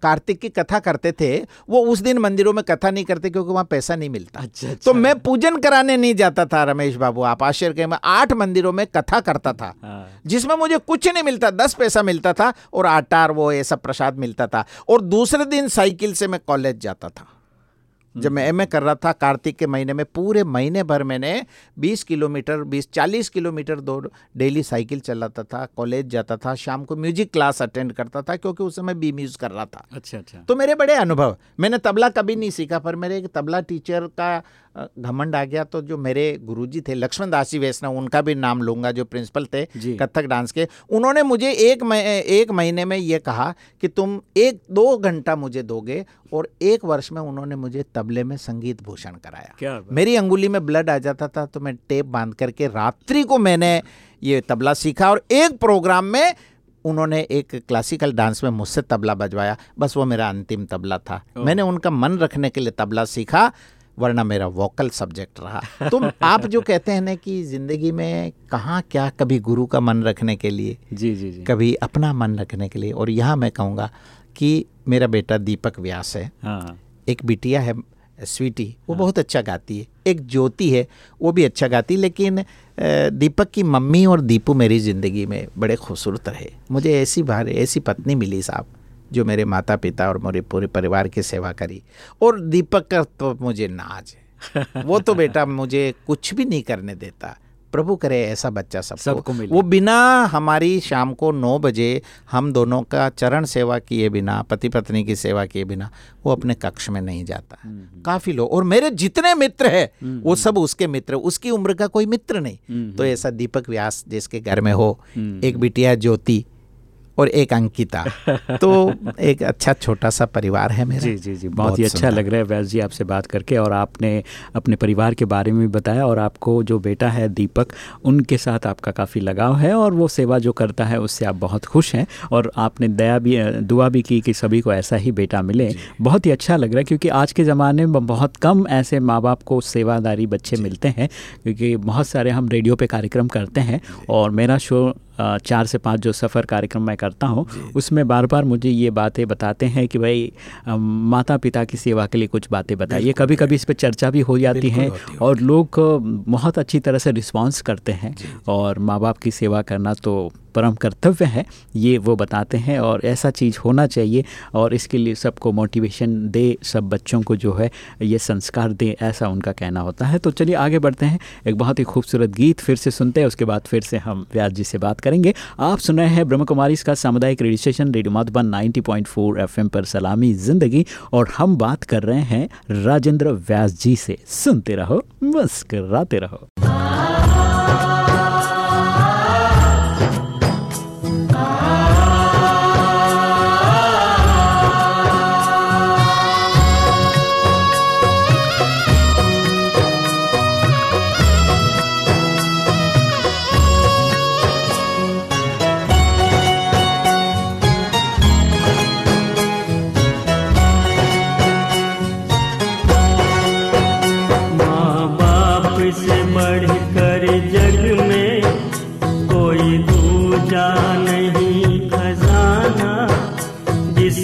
कार्तिक की कथा करते थे वो उस दिन मंदिरों में कथा नहीं करते क्योंकि वहाँ पैसा नहीं मिलता। अच्छा अच्छा। तो मैं पूजन कराने नहीं जाता था रमेश बाबू आप आश्चर्य के मैं आठ मंदिरों में कथा करता था जिसमें मुझे कुछ नहीं मिलता दस पैसा मिलता था और आटार वो ये सब प्रसाद मिलता था। और दूसरे दिन साइकिल से मैं कॉलेज जाता था। जब मैं एमए कर रहा था कार्तिक के महीने में पूरे महीने भर मैंने 20 किलोमीटर 20 40 किलोमीटर दो डेली साइकिल चलाता था कॉलेज जाता था शाम को म्यूज़िक क्लास अटेंड करता था क्योंकि उस समय बी म्यूज कर रहा था। अच्छा अच्छा। तो मेरे बड़े अनुभव मैंने तबला कभी नहीं सीखा पर मेरे एक तबला टीचर का घमंड आ गया तो जो मेरे गुरुजी थे लक्ष्मण दास जी वैष्णव उनका भी नाम लूँगा जो प्रिंसिपल थे। कथक डांस के उन्होंने मुझे एक मह- एक महीने में ये कहा कि तुम एक दो घंटा मुझे दोगे और एक वर्ष में उन्होंने मुझे तबले में संगीत भूषण कराया। क्या मेरी अंगुली में ब्लड आ जाता था तो मैं टेप बाँध करके रात्रि को मैंने ये तबला सीखा और एक प्रोग्राम में उन्होंने एक क्लासिकल डांस में मुझसे तबला बजवाया। बस वो मेरा अंतिम तबला था। मैंने उनका मन रखने के लिए तबला सीखा। वरना मेरा वोकल सब्जेक्ट रहा। तो आप जो कहते हैं ना कि ज़िंदगी में कहाँ क्या कभी गुरु का मन रखने के लिए जी जी जी। कभी अपना मन रखने के लिए और यहाँ मैं कहूँगा कि मेरा बेटा दीपक व्यास है हाँ। एक बिटिया है स्वीटी वो हाँ। बहुत अच्छा गाती है एक ज्योति है वो भी अच्छा गाती है लेकिन दीपक की मम्मी और दीपू मेरी ज़िंदगी में बड़े खूबसूरत रहे। मुझे ऐसी बार ऐसी पत्नी मिली साहब। जो मेरे माता पिता और मेरे पूरे परिवार की सेवा करी। और दीपक का तो मुझे नाज है। वो तो बेटा मुझे कुछ भी नहीं करने देता। प्रभु करे ऐसा बच्चा सबको, सबको मिले। वो बिना हमारी शाम को नौ बजे हम दोनों का चरण सेवा किए बिना पति पत्नी की सेवा किए बिना वो अपने कक्ष में नहीं जाता। काफ़ी लोग और मेरे जितने मित्र है वो सब उसके मित्र उसकी उम्र का कोई मित्र नहीं। तो ऐसा दीपक व्यास जिसके घर में हो एक बिटिया ज्योति और एक अंकिता। तो एक अच्छा छोटा सा परिवार है मेरा। जी जी जी बहुत ही अच्छा लग रहा है वैस जी आपसे बात करके और आपने अपने परिवार के बारे में भी बताया और आपको जो बेटा है दीपक उनके साथ आपका काफ़ी लगाव है और वो सेवा जो करता है उससे आप बहुत खुश हैं और आपने दया भी दुआ भी की कि सभी को ऐसा ही बेटा मिले। बहुत ही अच्छा लग रहा है क्योंकि आज के ज़माने में बहुत कम ऐसे माँ बाप को सेवादारी बच्चे मिलते हैं क्योंकि बहुत सारे हम रेडियो पर कार्यक्रम करते हैं और मेरा शो चार से पाँच जो सफ़र कार्यक्रम मैं करता हूँ उसमें बार बार मुझे ये बातें बताते हैं कि भाई माता पिता की सेवा के लिए कुछ बातें बताइए। कभी कभी इस पर चर्चा भी हो जाती है और लोग बहुत अच्छी तरह से रिस्पॉन्स करते हैं और माँ बाप की सेवा करना तो परम कर्तव्य है, ये वो बताते हैं और ऐसा चीज़ होना चाहिए और इसके लिए सबको मोटिवेशन दे, सब बच्चों को जो है ये संस्कार दे, ऐसा उनका कहना होता है। तो चलिए आगे बढ़ते हैं। एक बहुत ही खूबसूरत गीत फिर से सुनते हैं, उसके बाद फिर से हम व्यास जी से बात करेंगे। आप सुन रहे हैं ब्रह्म कुमारी इसका सामुदायिक radio station, radio Madhuban 90.4 FM पर सलामी ज़िंदगी और हम बात कर रहे हैं राजेंद्र व्यास जी से। सुनते रहो, मुस्कराते रहो।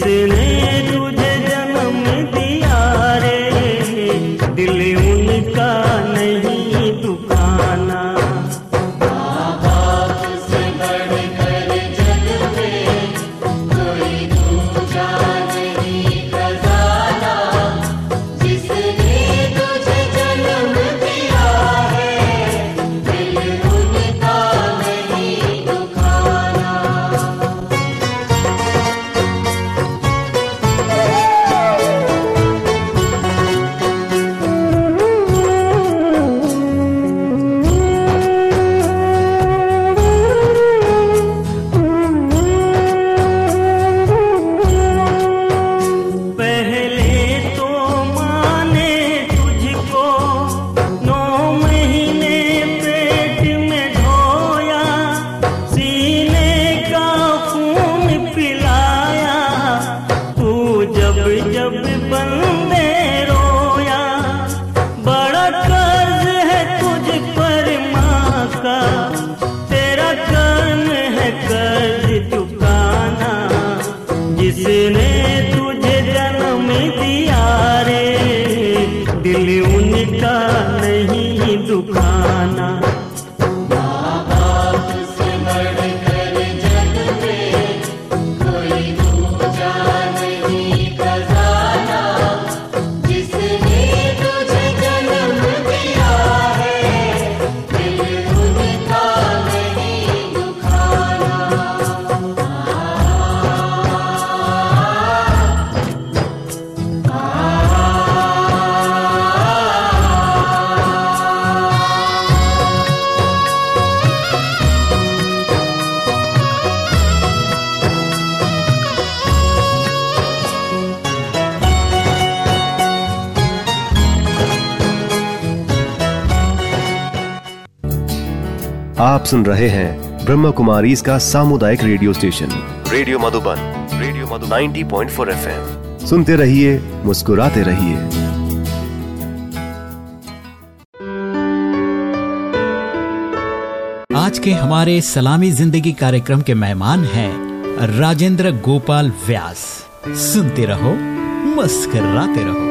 से ले आप सुन रहे हैं ब्रह्म कुमारी इसका सामुदायिक radio station. Radio Madhuban radio Madhu 90.4 FM. सुनते रहिए मुस्कुराते रहिए। आज के हमारे सलामी ज़िंदगी कार्यक्रम के मेहमान हैं राजेंद्र गोपाल व्यास। सुनते रहो मुस्कराते रहो।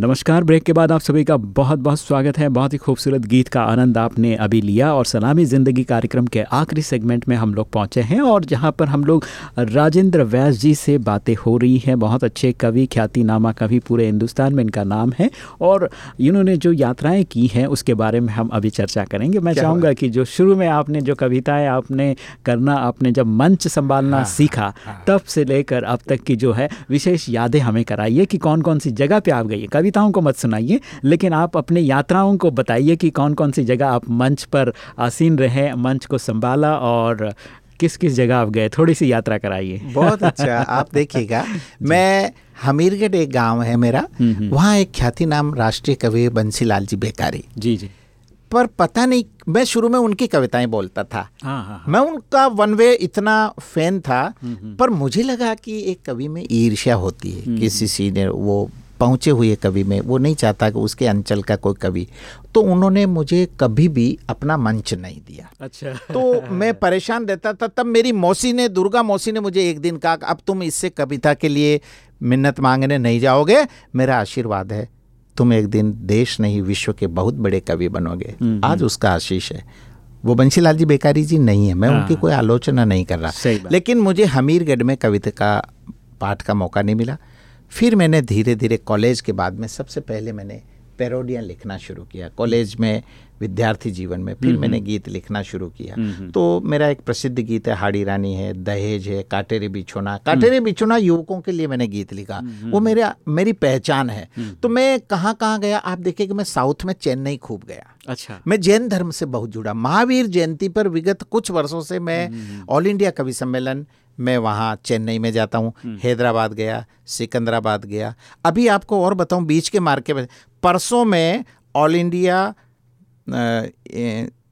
नमस्कार ब्रेक के बाद आप सभी का बहुत बहुत स्वागत है। बहुत ही खूबसूरत गीत का आनंद आपने अभी लिया और सलामी ज़िंदगी कार्यक्रम के आखिरी सेगमेंट में हम लोग पहुँचे हैं और जहाँ पर हम लोग राजेंद्र व्यास जी से बातें हो रही हैं। बहुत अच्छे कवि ख्यातिनामा कवि पूरे हिंदुस्तान में इनका नाम है और इन्होंने जो यात्राएँ की हैं उसके बारे में हम अभी चर्चा करेंगे। मैं चाहूँगा कि जो शुरू में आपने जो कविताएँ आपने करना आपने जब मंच संभालना हाँ, सीखा तब से लेकर अब तक की जो है विशेष यादें हमें कराइए कि कौन कौन सी जगह पर आप गई कविताओं को मत सुनाइए लेकिन आप अपने यात्राओं को बताइए कि कौन कौन सी जगह आप मंच पर आसीन रहे मंच को संभाला और किस किस जगह आप गए? थोड़ी सी यात्रा कराइए। बहुत अच्छा आप देखिएगा मैं हमीरगढ़ एक गाँव है मेरा वहाँ एक ख्याति नाम राष्ट्रीय कवि बंसीलाल जी बेकारी। जी जी। पर पता नहीं मैं शुरू में उनकी कविताएँ बोलता था। हाँ हाँ मैं उनका वन वे इतना फ़ैन था पर मुझे लगा कि एक कवि में ईर्ष्या होती है किसी सी ने वो पहुँचे हुए कवि में वो नहीं चाहता कि उसके अंचल का कोई कवि। तो उन्होंने मुझे कभी भी अपना मंच नहीं दिया। अच्छा। तो मैं परेशान रहता था तब मेरी मौसी ने दुर्गा मौसी ने मुझे एक दिन कहा अब तुम इससे कविता के लिए मिन्नत मांगने नहीं जाओगे मेरा आशीर्वाद है। तुम एक दिन देश नहीं विश्व के बहुत बड़े कवि बनोगे। आज उसका आशीष है। वो बंशीलाल जी बेकारी जी नहीं है मैं हाँ। उनकी कोई आलोचना नहीं कर रहा। लेकिन मुझे हमीरगढ़ में कविता का पाठ का मौका नहीं मिला। फिर मैंने धीरे धीरे कॉलेज के बाद में सबसे पहले मैंने पैरोडियाँ लिखना शुरू किया। कॉलेज में विद्यार्थी जीवन में फिर मैंने गीत लिखना शुरू किया। तो मेरा एक प्रसिद्ध गीत है हाड़ी रानी है दहेज है काटेरे बिछोना। काटेरे बिछोना युवकों के लिए मैंने गीत लिखा। वो मेरे मेरी पहचान है। तो मैं कहाँ कहाँ गया? आप देखिए कि मैं साउथ में चेन्नई खूब गया। अच्छा। मैं जैन धर्म से बहुत जुड़ा। महावीर जयंती पर विगत कुछ वर्षों से मैं ऑल इंडिया कवि सम्मेलन मैं वहाँ चेन्नई में जाता हूँ हैदराबाद गया सिकंदराबाद गया। अभी आपको और बताऊँ बीच के मार्के में परसों में ऑल इंडिया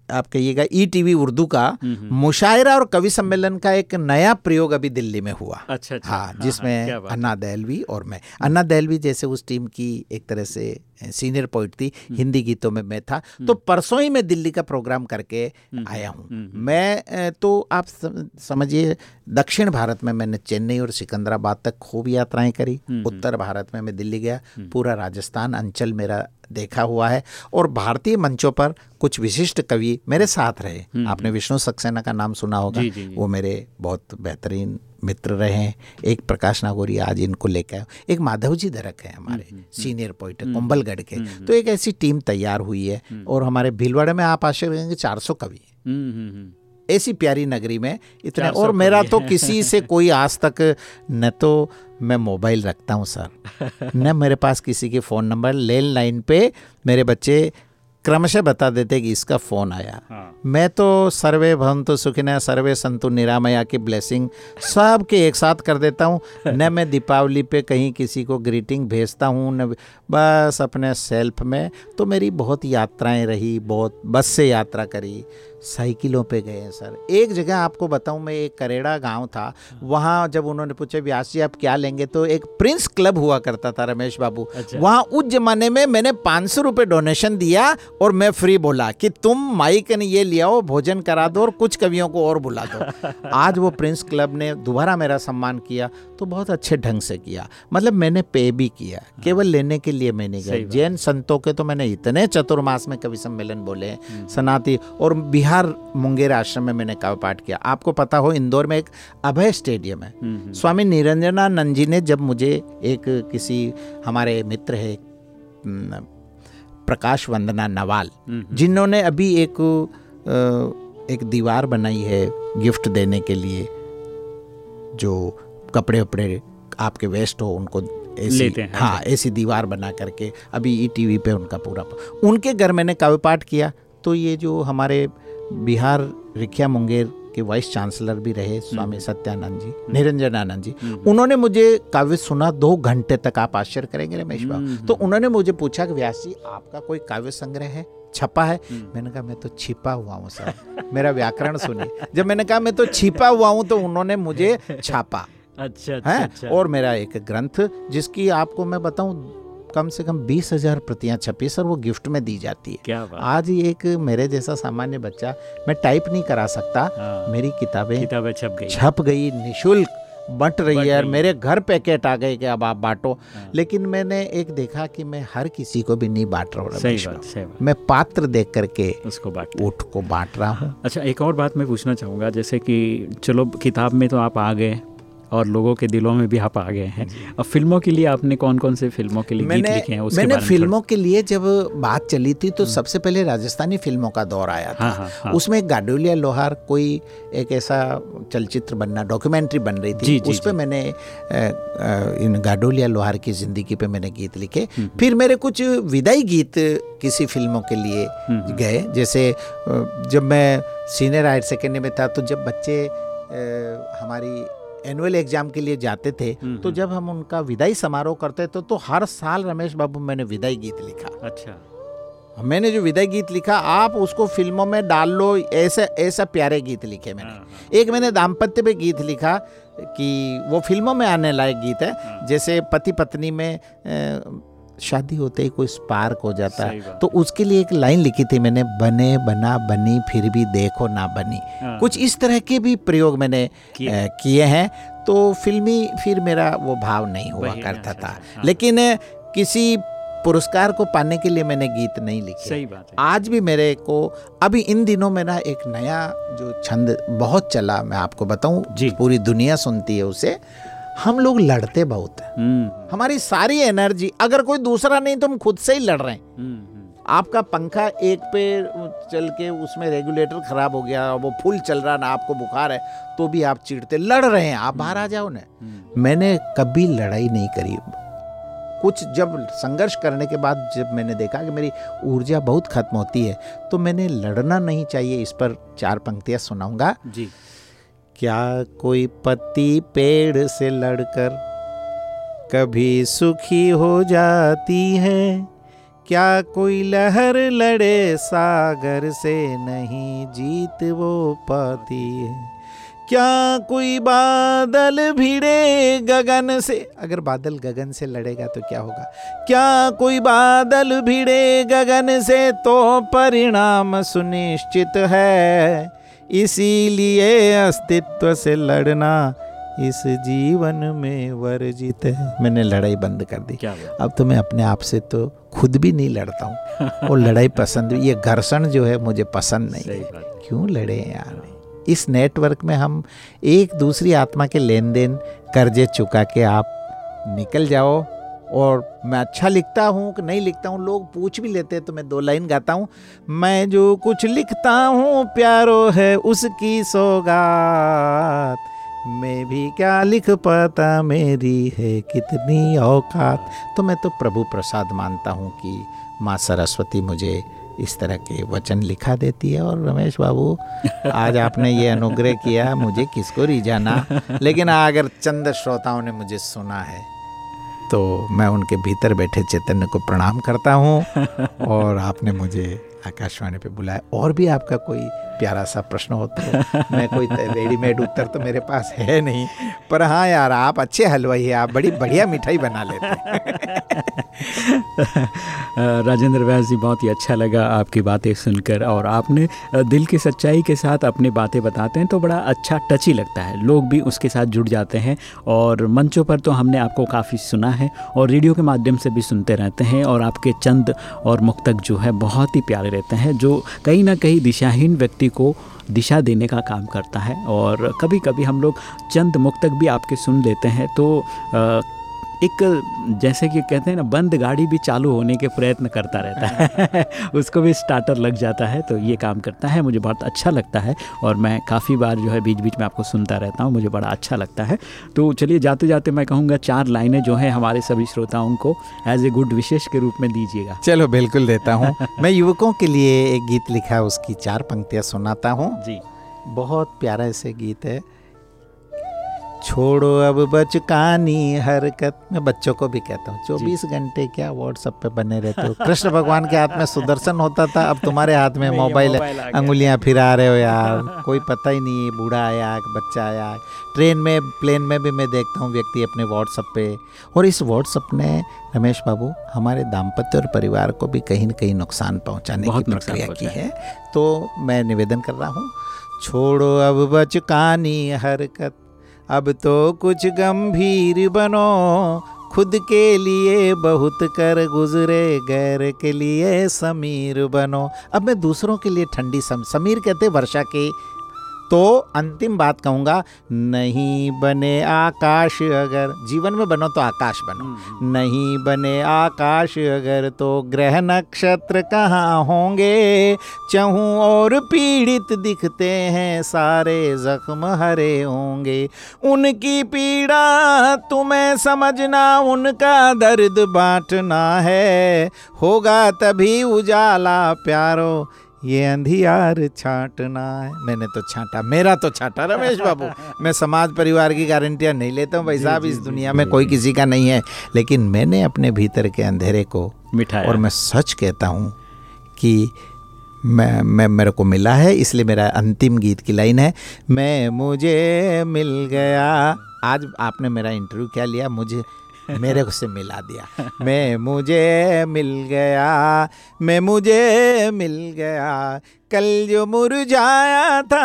आप कहिएगा ई टीवी उर्दू का मुशायरा और कवि सम्मेलन का एक नया प्रयोग अभी दिल्ली में हुआ। अच्छा अच्छा। हाँ जिसमें बात। अन्ना दहलवी और मैं। अन्ना दहलवी जैसे उस टीम की एक तरह से सीनियर पोइट थी हिंदी गीतों में मैं था तो परसों ही मैं दिल्ली का प्रोग्राम करके आया हूँ मैं तो आप सम- समझिए दक्षिण भारत में मैंने चेन्नई और सिकंदराबाद तक खूब यात्राएँ करी उत्तर भारत में मैं दिल्ली गया पूरा राजस्थान अंचल मेरा देखा हुआ है और भारतीय मंचों पर कुछ विशिष्ट कवि मेरे साथ रहे आपने विष्णु सक्सेना का नाम सुना होगा जी, जी, जी। वो मेरे बहुत बेहतरीन मित्र रहे हैं एक प्रकाश नागौरी आज इनको लेकर आए। एक माधव जी दरक है हमारे सीनियर पोइट है कुंभलगढ़ के। तो एक ऐसी टीम तैयार हुई है और हमारे भीलवाड़ा में आप आश्चर्य करेंगे चार सौ कवि। हम्म, हम्म, हम्म। ऐसी प्यारी नगरी में इतना और मेरा तो किसी से कोई आज तक न तो मैं मोबाइल रखता हूँ सर। न मेरे पास किसी के फ़ोन नंबर लैंड लाइन पे मेरे बच्चे क्रमशः बता देते कि इसका फ़ोन आया। हाँ। मैं तो सर्वे भवंतु सुखिन सर्वे संतु निरामया की ब्लेसिंग सब के एक साथ कर देता हूँ। न मैं दीपावली पे कहीं किसी को ग्रीटिंग भेजता हूँ न बस अपने सेल्फ में। तो मेरी बहुत यात्राएँ रही बहुत बस से यात्रा करी। साइकिलों पे गए हैं सर। एक जगह आपको बताऊँ मैं एक करेड़ा गाँव था वहाँ जब उन्होंने पूछा व्यास जी आप क्या लेंगे? तो एक प्रिंस क्लब हुआ करता था रमेश बाबू। अच्छा। वहाँ उस जमाने में मैंने पाँच सौ रुपये डोनेशन दिया और मैं फ्री बोला कि तुम माइक ने ये लिया हो भोजन करा दो और कुछ कवियों को और बुला दो। आज वो प्रिंस क्लब ने दोबारा मेरा सम्मान किया। तो बहुत अच्छे ढंग से किया। मतलब मैंने पे भी किया। केवल लेने के लिए मैंने गया। जैन संतों के तो मैंने इतने चतुर्मास में कवि सम्मेलन बोले हैं सनाती और बिहार मुंगेर आश्रम में मैंने काव्य पाठ किया। आपको पता हो इंदौर में एक अभय स्टेडियम है। स्वामी निरंजनानंद जी ने जब मुझे एक किसी हमारे मित्र है प्रकाश वंदना नवाल जिन्होंने अभी एक एक दीवार बनाई है गिफ्ट देने के लिए जो कपड़े वपड़े आपके वेस्ट हो उनको ऐसी लेते हैं, हाँ ऐसी दीवार बना करके अभी ई टीवी पे उनका पूरा उनके घर मैंने काव्य पाठ किया? तो ये जो हमारे बिहार रिखिया मुंगेर के वाइस चांसलर भी रहे स्वामी सत्यानंद जी निरंजन आनंद जी उन्होंने मुझे काव्य सुना दो घंटे तक आप आश्चर्य करेंगे रमेश बाबू। तो उन्होंने मुझे पूछा कि व्यास जी आपका कोई काव्य संग्रह है? छपा है? मैंने कहा मैं तो छिपा हुआ हूँ सर। मेरा व्याकरण सुनिए। जब मैंने कहा मैं तो छिपा हुआ हूँ तो उन्होंने मुझे छापा। अच्छा अच्छा है? अच्छा। और मेरा एक ग्रंथ जिसकी आपको मैं बताऊँ कम से कम बीस हज़ार प्रतियाँ छपी सर वो गिफ्ट में दी जाती है। क्या बात। आज एक मेरे जैसा सामान्य बच्चा मैं टाइप नहीं करा सकता हाँ। मेरी किताबें किताबें छप गई। छप गई निशुल्क बंट रही है और मेरे घर पैकेट आ गए कि अब आप बांटो। हाँ। लेकिन मैंने एक देखा कि मैं हर किसी को भी नहीं बांट रहा हूँ सही बात सही बात। मैं पात्र देख करके उसको बांट ऊँट को बांट रहा हूँ। अच्छा एक और बात मैं पूछना चाहूँगा जैसे कि चलो किताब में तो आप आ गए और लोगों के दिलों में भी आप आ गए हैं। अब फ़िल्मों के लिए आपने कौन कौन से फ़िल्मों के लिए गीत मैंने लिखे हैं उसके मैंने फ़िल्मों के लिए जब बात चली थी तो सबसे पहले राजस्थानी फ़िल्मों का दौर आया था। हाँ, हाँ, हाँ। उसमें गाडोलिया लोहार कोई एक ऐसा चलचित्र बनना डॉक्यूमेंट्री बन रही थी जी, उस पर मैंने इन गाडोलिया लोहार की ज़िंदगी पे मैंने गीत लिखे। हम्म, फिर मेरे कुछ विदाई गीत किसी फ़िल्मों के लिए हम्म, गए जैसे जब मैं सीनियर हायर सेकेंडरी में था तो जब बच्चे हमारी एनुअल एग्ज़ाम के लिए जाते थे हम्म, तो जब हम उनका विदाई समारोह करते थे तो हर साल रमेश बाबू मैंने विदाई गीत लिखा। अच्छा। मैंने जो विदाई गीत लिखा आप उसको फ़िल्मों में डाल लो ऐसे ऐसा प्यारे गीत लिखे मैंने। हाँ, हाँ। एक मैंने दाम्पत्य पे गीत लिखा कि वो फ़िल्मों में आने लायक गीत है जैसे पति पत्नी में शादी होते ही कोई स्पार्क हो जाता है। तो उसके लिए एक लाइन लिखी थी मैंने बने बना बनी फिर भी देखो ना बनी। हाँ। कुछ इस तरह के भी प्रयोग मैंने किए। हैं। तो फिल्मी फिर मेरा वो भाव नहीं हुआ करता अच्छा, था। अच्छा, हाँ। लेकिन किसी पुरस्कार को पाने के लिए मैंने गीत नहीं लिखे। सही बात है। आज भी मेरे को अभी इन दिनों में ना एक नया जो छंद बहुत चला मैं आपको बताऊँ पूरी दुनिया सुनती है उसे। हम लोग लड़ते बहुत हैं। हम्म, हमारी सारी एनर्जी अगर कोई दूसरा नहीं तो हम खुद से ही लड़ रहे हैं। हम्म, हम्म, आपका पंखा एक पे चल के उसमें रेगुलेटर खराब हो गया वो फुल चल रहा ना आपको बुखार है तो भी आप चिढ़ते लड़ रहे हैं आप बाहर आ जाओ ना। मैंने कभी लड़ाई नहीं करी। कुछ जब संघर्ष करने के बाद जब मैंने देखा कि मेरी ऊर्जा बहुत खत्म होती है तो मैंने लड़ना नहीं चाहिए इस पर चार पंक्तियाँ सुनाऊँगा। जी। क्या कोई पत्ती पेड़ से लड़कर कभी सुखी हो जाती है? क्या कोई लहर लड़े सागर से नहीं जीत वो पाती है? क्या कोई बादल भिड़े गगन से, अगर बादल गगन से लड़ेगा तो क्या होगा? क्या कोई बादल भिड़े गगन से तो परिणाम सुनिश्चित है? इसीलिए अस्तित्व से लड़ना इस जीवन में वर्जित है। मैंने लड़ाई बंद कर दी। क्या अब तो मैं अपने आप से तो खुद भी नहीं लड़ता हूँ। और लड़ाई पसंद ये घर्षण जो है मुझे पसंद नहीं है। क्यों लड़े यार? इस नेटवर्क में हम एक दूसरी आत्मा के लेन देन कर्जे चुका के आप निकल जाओ। और मैं अच्छा लिखता हूँ कि नहीं लिखता हूँ, लोग पूछ भी लेते हैं तो मैं दो लाइन गाता हूँ। मैं जो कुछ लिखता हूँ, प्यारो है उसकी सौगात। मैं भी क्या लिख पाता, मेरी है कितनी औकात। तो मैं तो प्रभु प्रसाद मानता हूँ कि माँ सरस्वती मुझे इस तरह के वचन लिखा देती है। और रमेश बाबू, आज आपने ये अनुग्रह किया, मुझे किसको रिझाना? लेकिन अगर चंद श्रोताओं ने मुझे सुना है तो मैं उनके भीतर बैठे चैतन्य को प्रणाम करता हूँ और आपने मुझे आकाशवाणी पे बुलाया और भी आपका कोई प्यारा सा प्रश्न हो तो मैं कोई रेडीमेड उत्तर तो मेरे पास है नहीं। पर हाँ यार, आप अच्छे हलवाई हैं, आप बड़ी बढ़िया मिठाई बना लेते हैं। राजेंद्र व्यास जी, बहुत ही अच्छा लगा आपकी बातें सुनकर, और आपने दिल की सच्चाई के साथ अपनी बातें बताते हैं तो बड़ा अच्छा टची लगता है। लोग भी उसके साथ जुड़ जाते हैं, और मंचों पर तो हमने आपको काफ़ी सुना है, और रेडियो के माध्यम से भी सुनते रहते हैं, और आपके चंद और मुक्तक जो है, बहुत ही प्यारे रहते हैं जो कहीं ना कहीं दिशाहीन व्यक्ति को दिशा देने का काम करता है। और कभी कभी हम लोग चंद मुक्तक भी आपके सुन लेते हैं तो अ, एक जैसे कि कहते हैं ना बंद गाड़ी भी चालू होने के प्रयत्न करता रहता है। उसको भी स्टार्टर लग जाता है तो ये काम करता है। मुझे बहुत अच्छा लगता है और मैं काफ़ी बार जो है बीच बीच में आपको सुनता रहता हूँ मुझे बड़ा अच्छा लगता है। तो चलिए जाते जाते मैं कहूँगा चार लाइनें जो हैं हमारे सभी श्रोताओं को एज ए गुड विशेष के रूप में दीजिएगा। चलो बिल्कुल देता हूँ। मैं युवकों के लिए एक गीत लिखा उसकी चार पंक्तियाँ सुनाता हूँ। जी। बहुत प्यारा ऐसे गीत है। छोड़ो अब बचकानी हरकत। मैं बच्चों को भी कहता हूँ चौबीस घंटे क्या व्हाट्सअप पे बने रहते हो? कृष्ण भगवान के हाथ में सुदर्शन होता था अब तुम्हारे हाथ में मोबाइल है। अंगुलियाँ फिरा रहे हो यार। कोई पता ही नहीं बूढ़ा आया बच्चा आया। ट्रेन में प्लेन में भी मैं देखता हूँ व्यक्ति अपने व्हाट्सअप पे। और इस व्हाट्सअप ने रमेश बाबू हमारे दाम्पत्य और परिवार को भी कहीं ना कहीं नुकसान पहुँचाने की प्रक्रिया की है। तो मैं निवेदन कर रहा हूँ छोड़ो अब बचकानी हरकत। अब तो कुछ गंभीर बनो, खुद के लिए बहुत कर गुजरे, गैर के लिए समीर बनो। अब मैं दूसरों के लिए ठंडी सम, समीर कहते वर्षा के तो अंतिम बात कहूँगा नहीं बने आकाश अगर जीवन में बनो तो आकाश बनो। नहीं बने आकाश अगर तो ग्रह नक्षत्र कहाँ होंगे? चहूँ और पीड़ित दिखते हैं सारे जख्म हरे होंगे। उनकी पीड़ा तुम्हें समझना उनका दर्द बांटना है। होगा तभी उजाला प्यारो ये अंधियार छांटना है। मैंने तो छांटा मेरा तो छाटा रमेश बाबू। मैं समाज परिवार की गारंटियाँ नहीं लेता हूँ। भाई साहब इस दुनिया में कोई किसी का नहीं है। लेकिन मैंने अपने भीतर के अंधेरे को मिठाई और मैं सच कहता हूँ कि मैं मैं मेरे को मिला है इसलिए मेरा अंतिम गीत की लाइन है। मैं मुझे मिल गया। आज आपने मेरा इंटरव्यू क्या लिया? मुझे मेरे को से मिला दिया। मैं मुझे मिल गया मैं मुझे मिल गया। कल जो मुरझाया था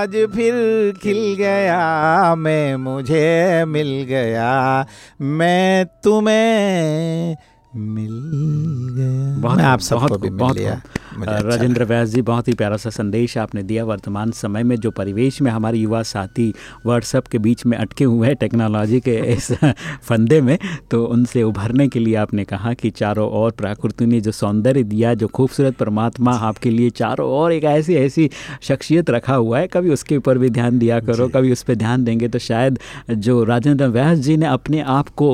आज फिर खिल गया। मैं मुझे मिल गया मैं तुम्हें मिल गया। बहुत मैं आप सबको भी मिल अच्छा राजेंद्र व्यास जी बहुत ही प्यारा सा संदेश आपने दिया वर्तमान समय में जो परिवेश में हमारे युवा साथी व्हाट्सएप के बीच में अटके हुए हैं टेक्नोलॉजी के इस फंदे में तो उनसे उभरने के लिए आपने कहा कि चारों ओर प्रकृति ने जो सौंदर्य दिया जो खूबसूरत परमात्मा आपके लिए चारों ओर एक ऐसी ऐसी शख्सियत रखा हुआ है कभी उसके ऊपर भी ध्यान दिया करो कभी उस पर ध्यान देंगे तो शायद जो राजेंद्र व्यास जी ने अपने आप को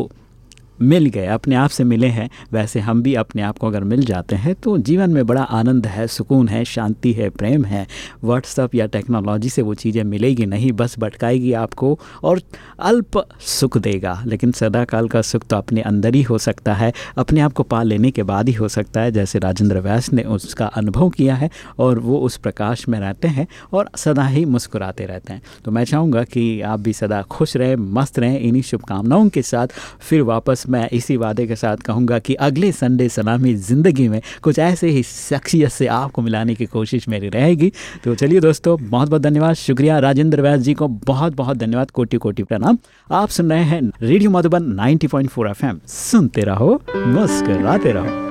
मिल गए, अपने आप से मिले हैं, वैसे हम भी अपने आप को अगर मिल जाते हैं तो जीवन में बड़ा आनंद है, सुकून है, शांति है, प्रेम है। व्हाट्सअप या टेक्नोलॉजी से वो चीज़ें मिलेगी नहीं, बस भटकाएगी आपको और अल्प सुख देगा। लेकिन सदा काल का सुख तो अपने अंदर ही हो सकता है, अपने आप को पा लेने के बाद ही हो सकता है, जैसे राजेंद्र व्यास ने उसका अनुभव किया है और वो उस प्रकाश में रहते हैं और सदा ही मुस्कुराते रहते हैं। तो मैं चाहूँगा कि आप भी सदा खुश रहें, मस्त रहें, इन्हीं शुभकामनाओं के साथ फिर वापस मैं इसी वादे के साथ कहूँगा कि अगले संडे सलामी ज़िंदगी में कुछ ऐसे ही शख्सियत से आपको मिलाने की कोशिश मेरी रहेगी। तो चलिए दोस्तों, बहुत बहुत धन्यवाद। शुक्रिया राजेंद्र व्यास जी को बहुत बहुत धन्यवाद। कोटि कोटि प्रणाम। आप सुन रहे हैं रेडियो मधुबन 90.4 एफएम। सुनते रहो, मुस्कराते रहो।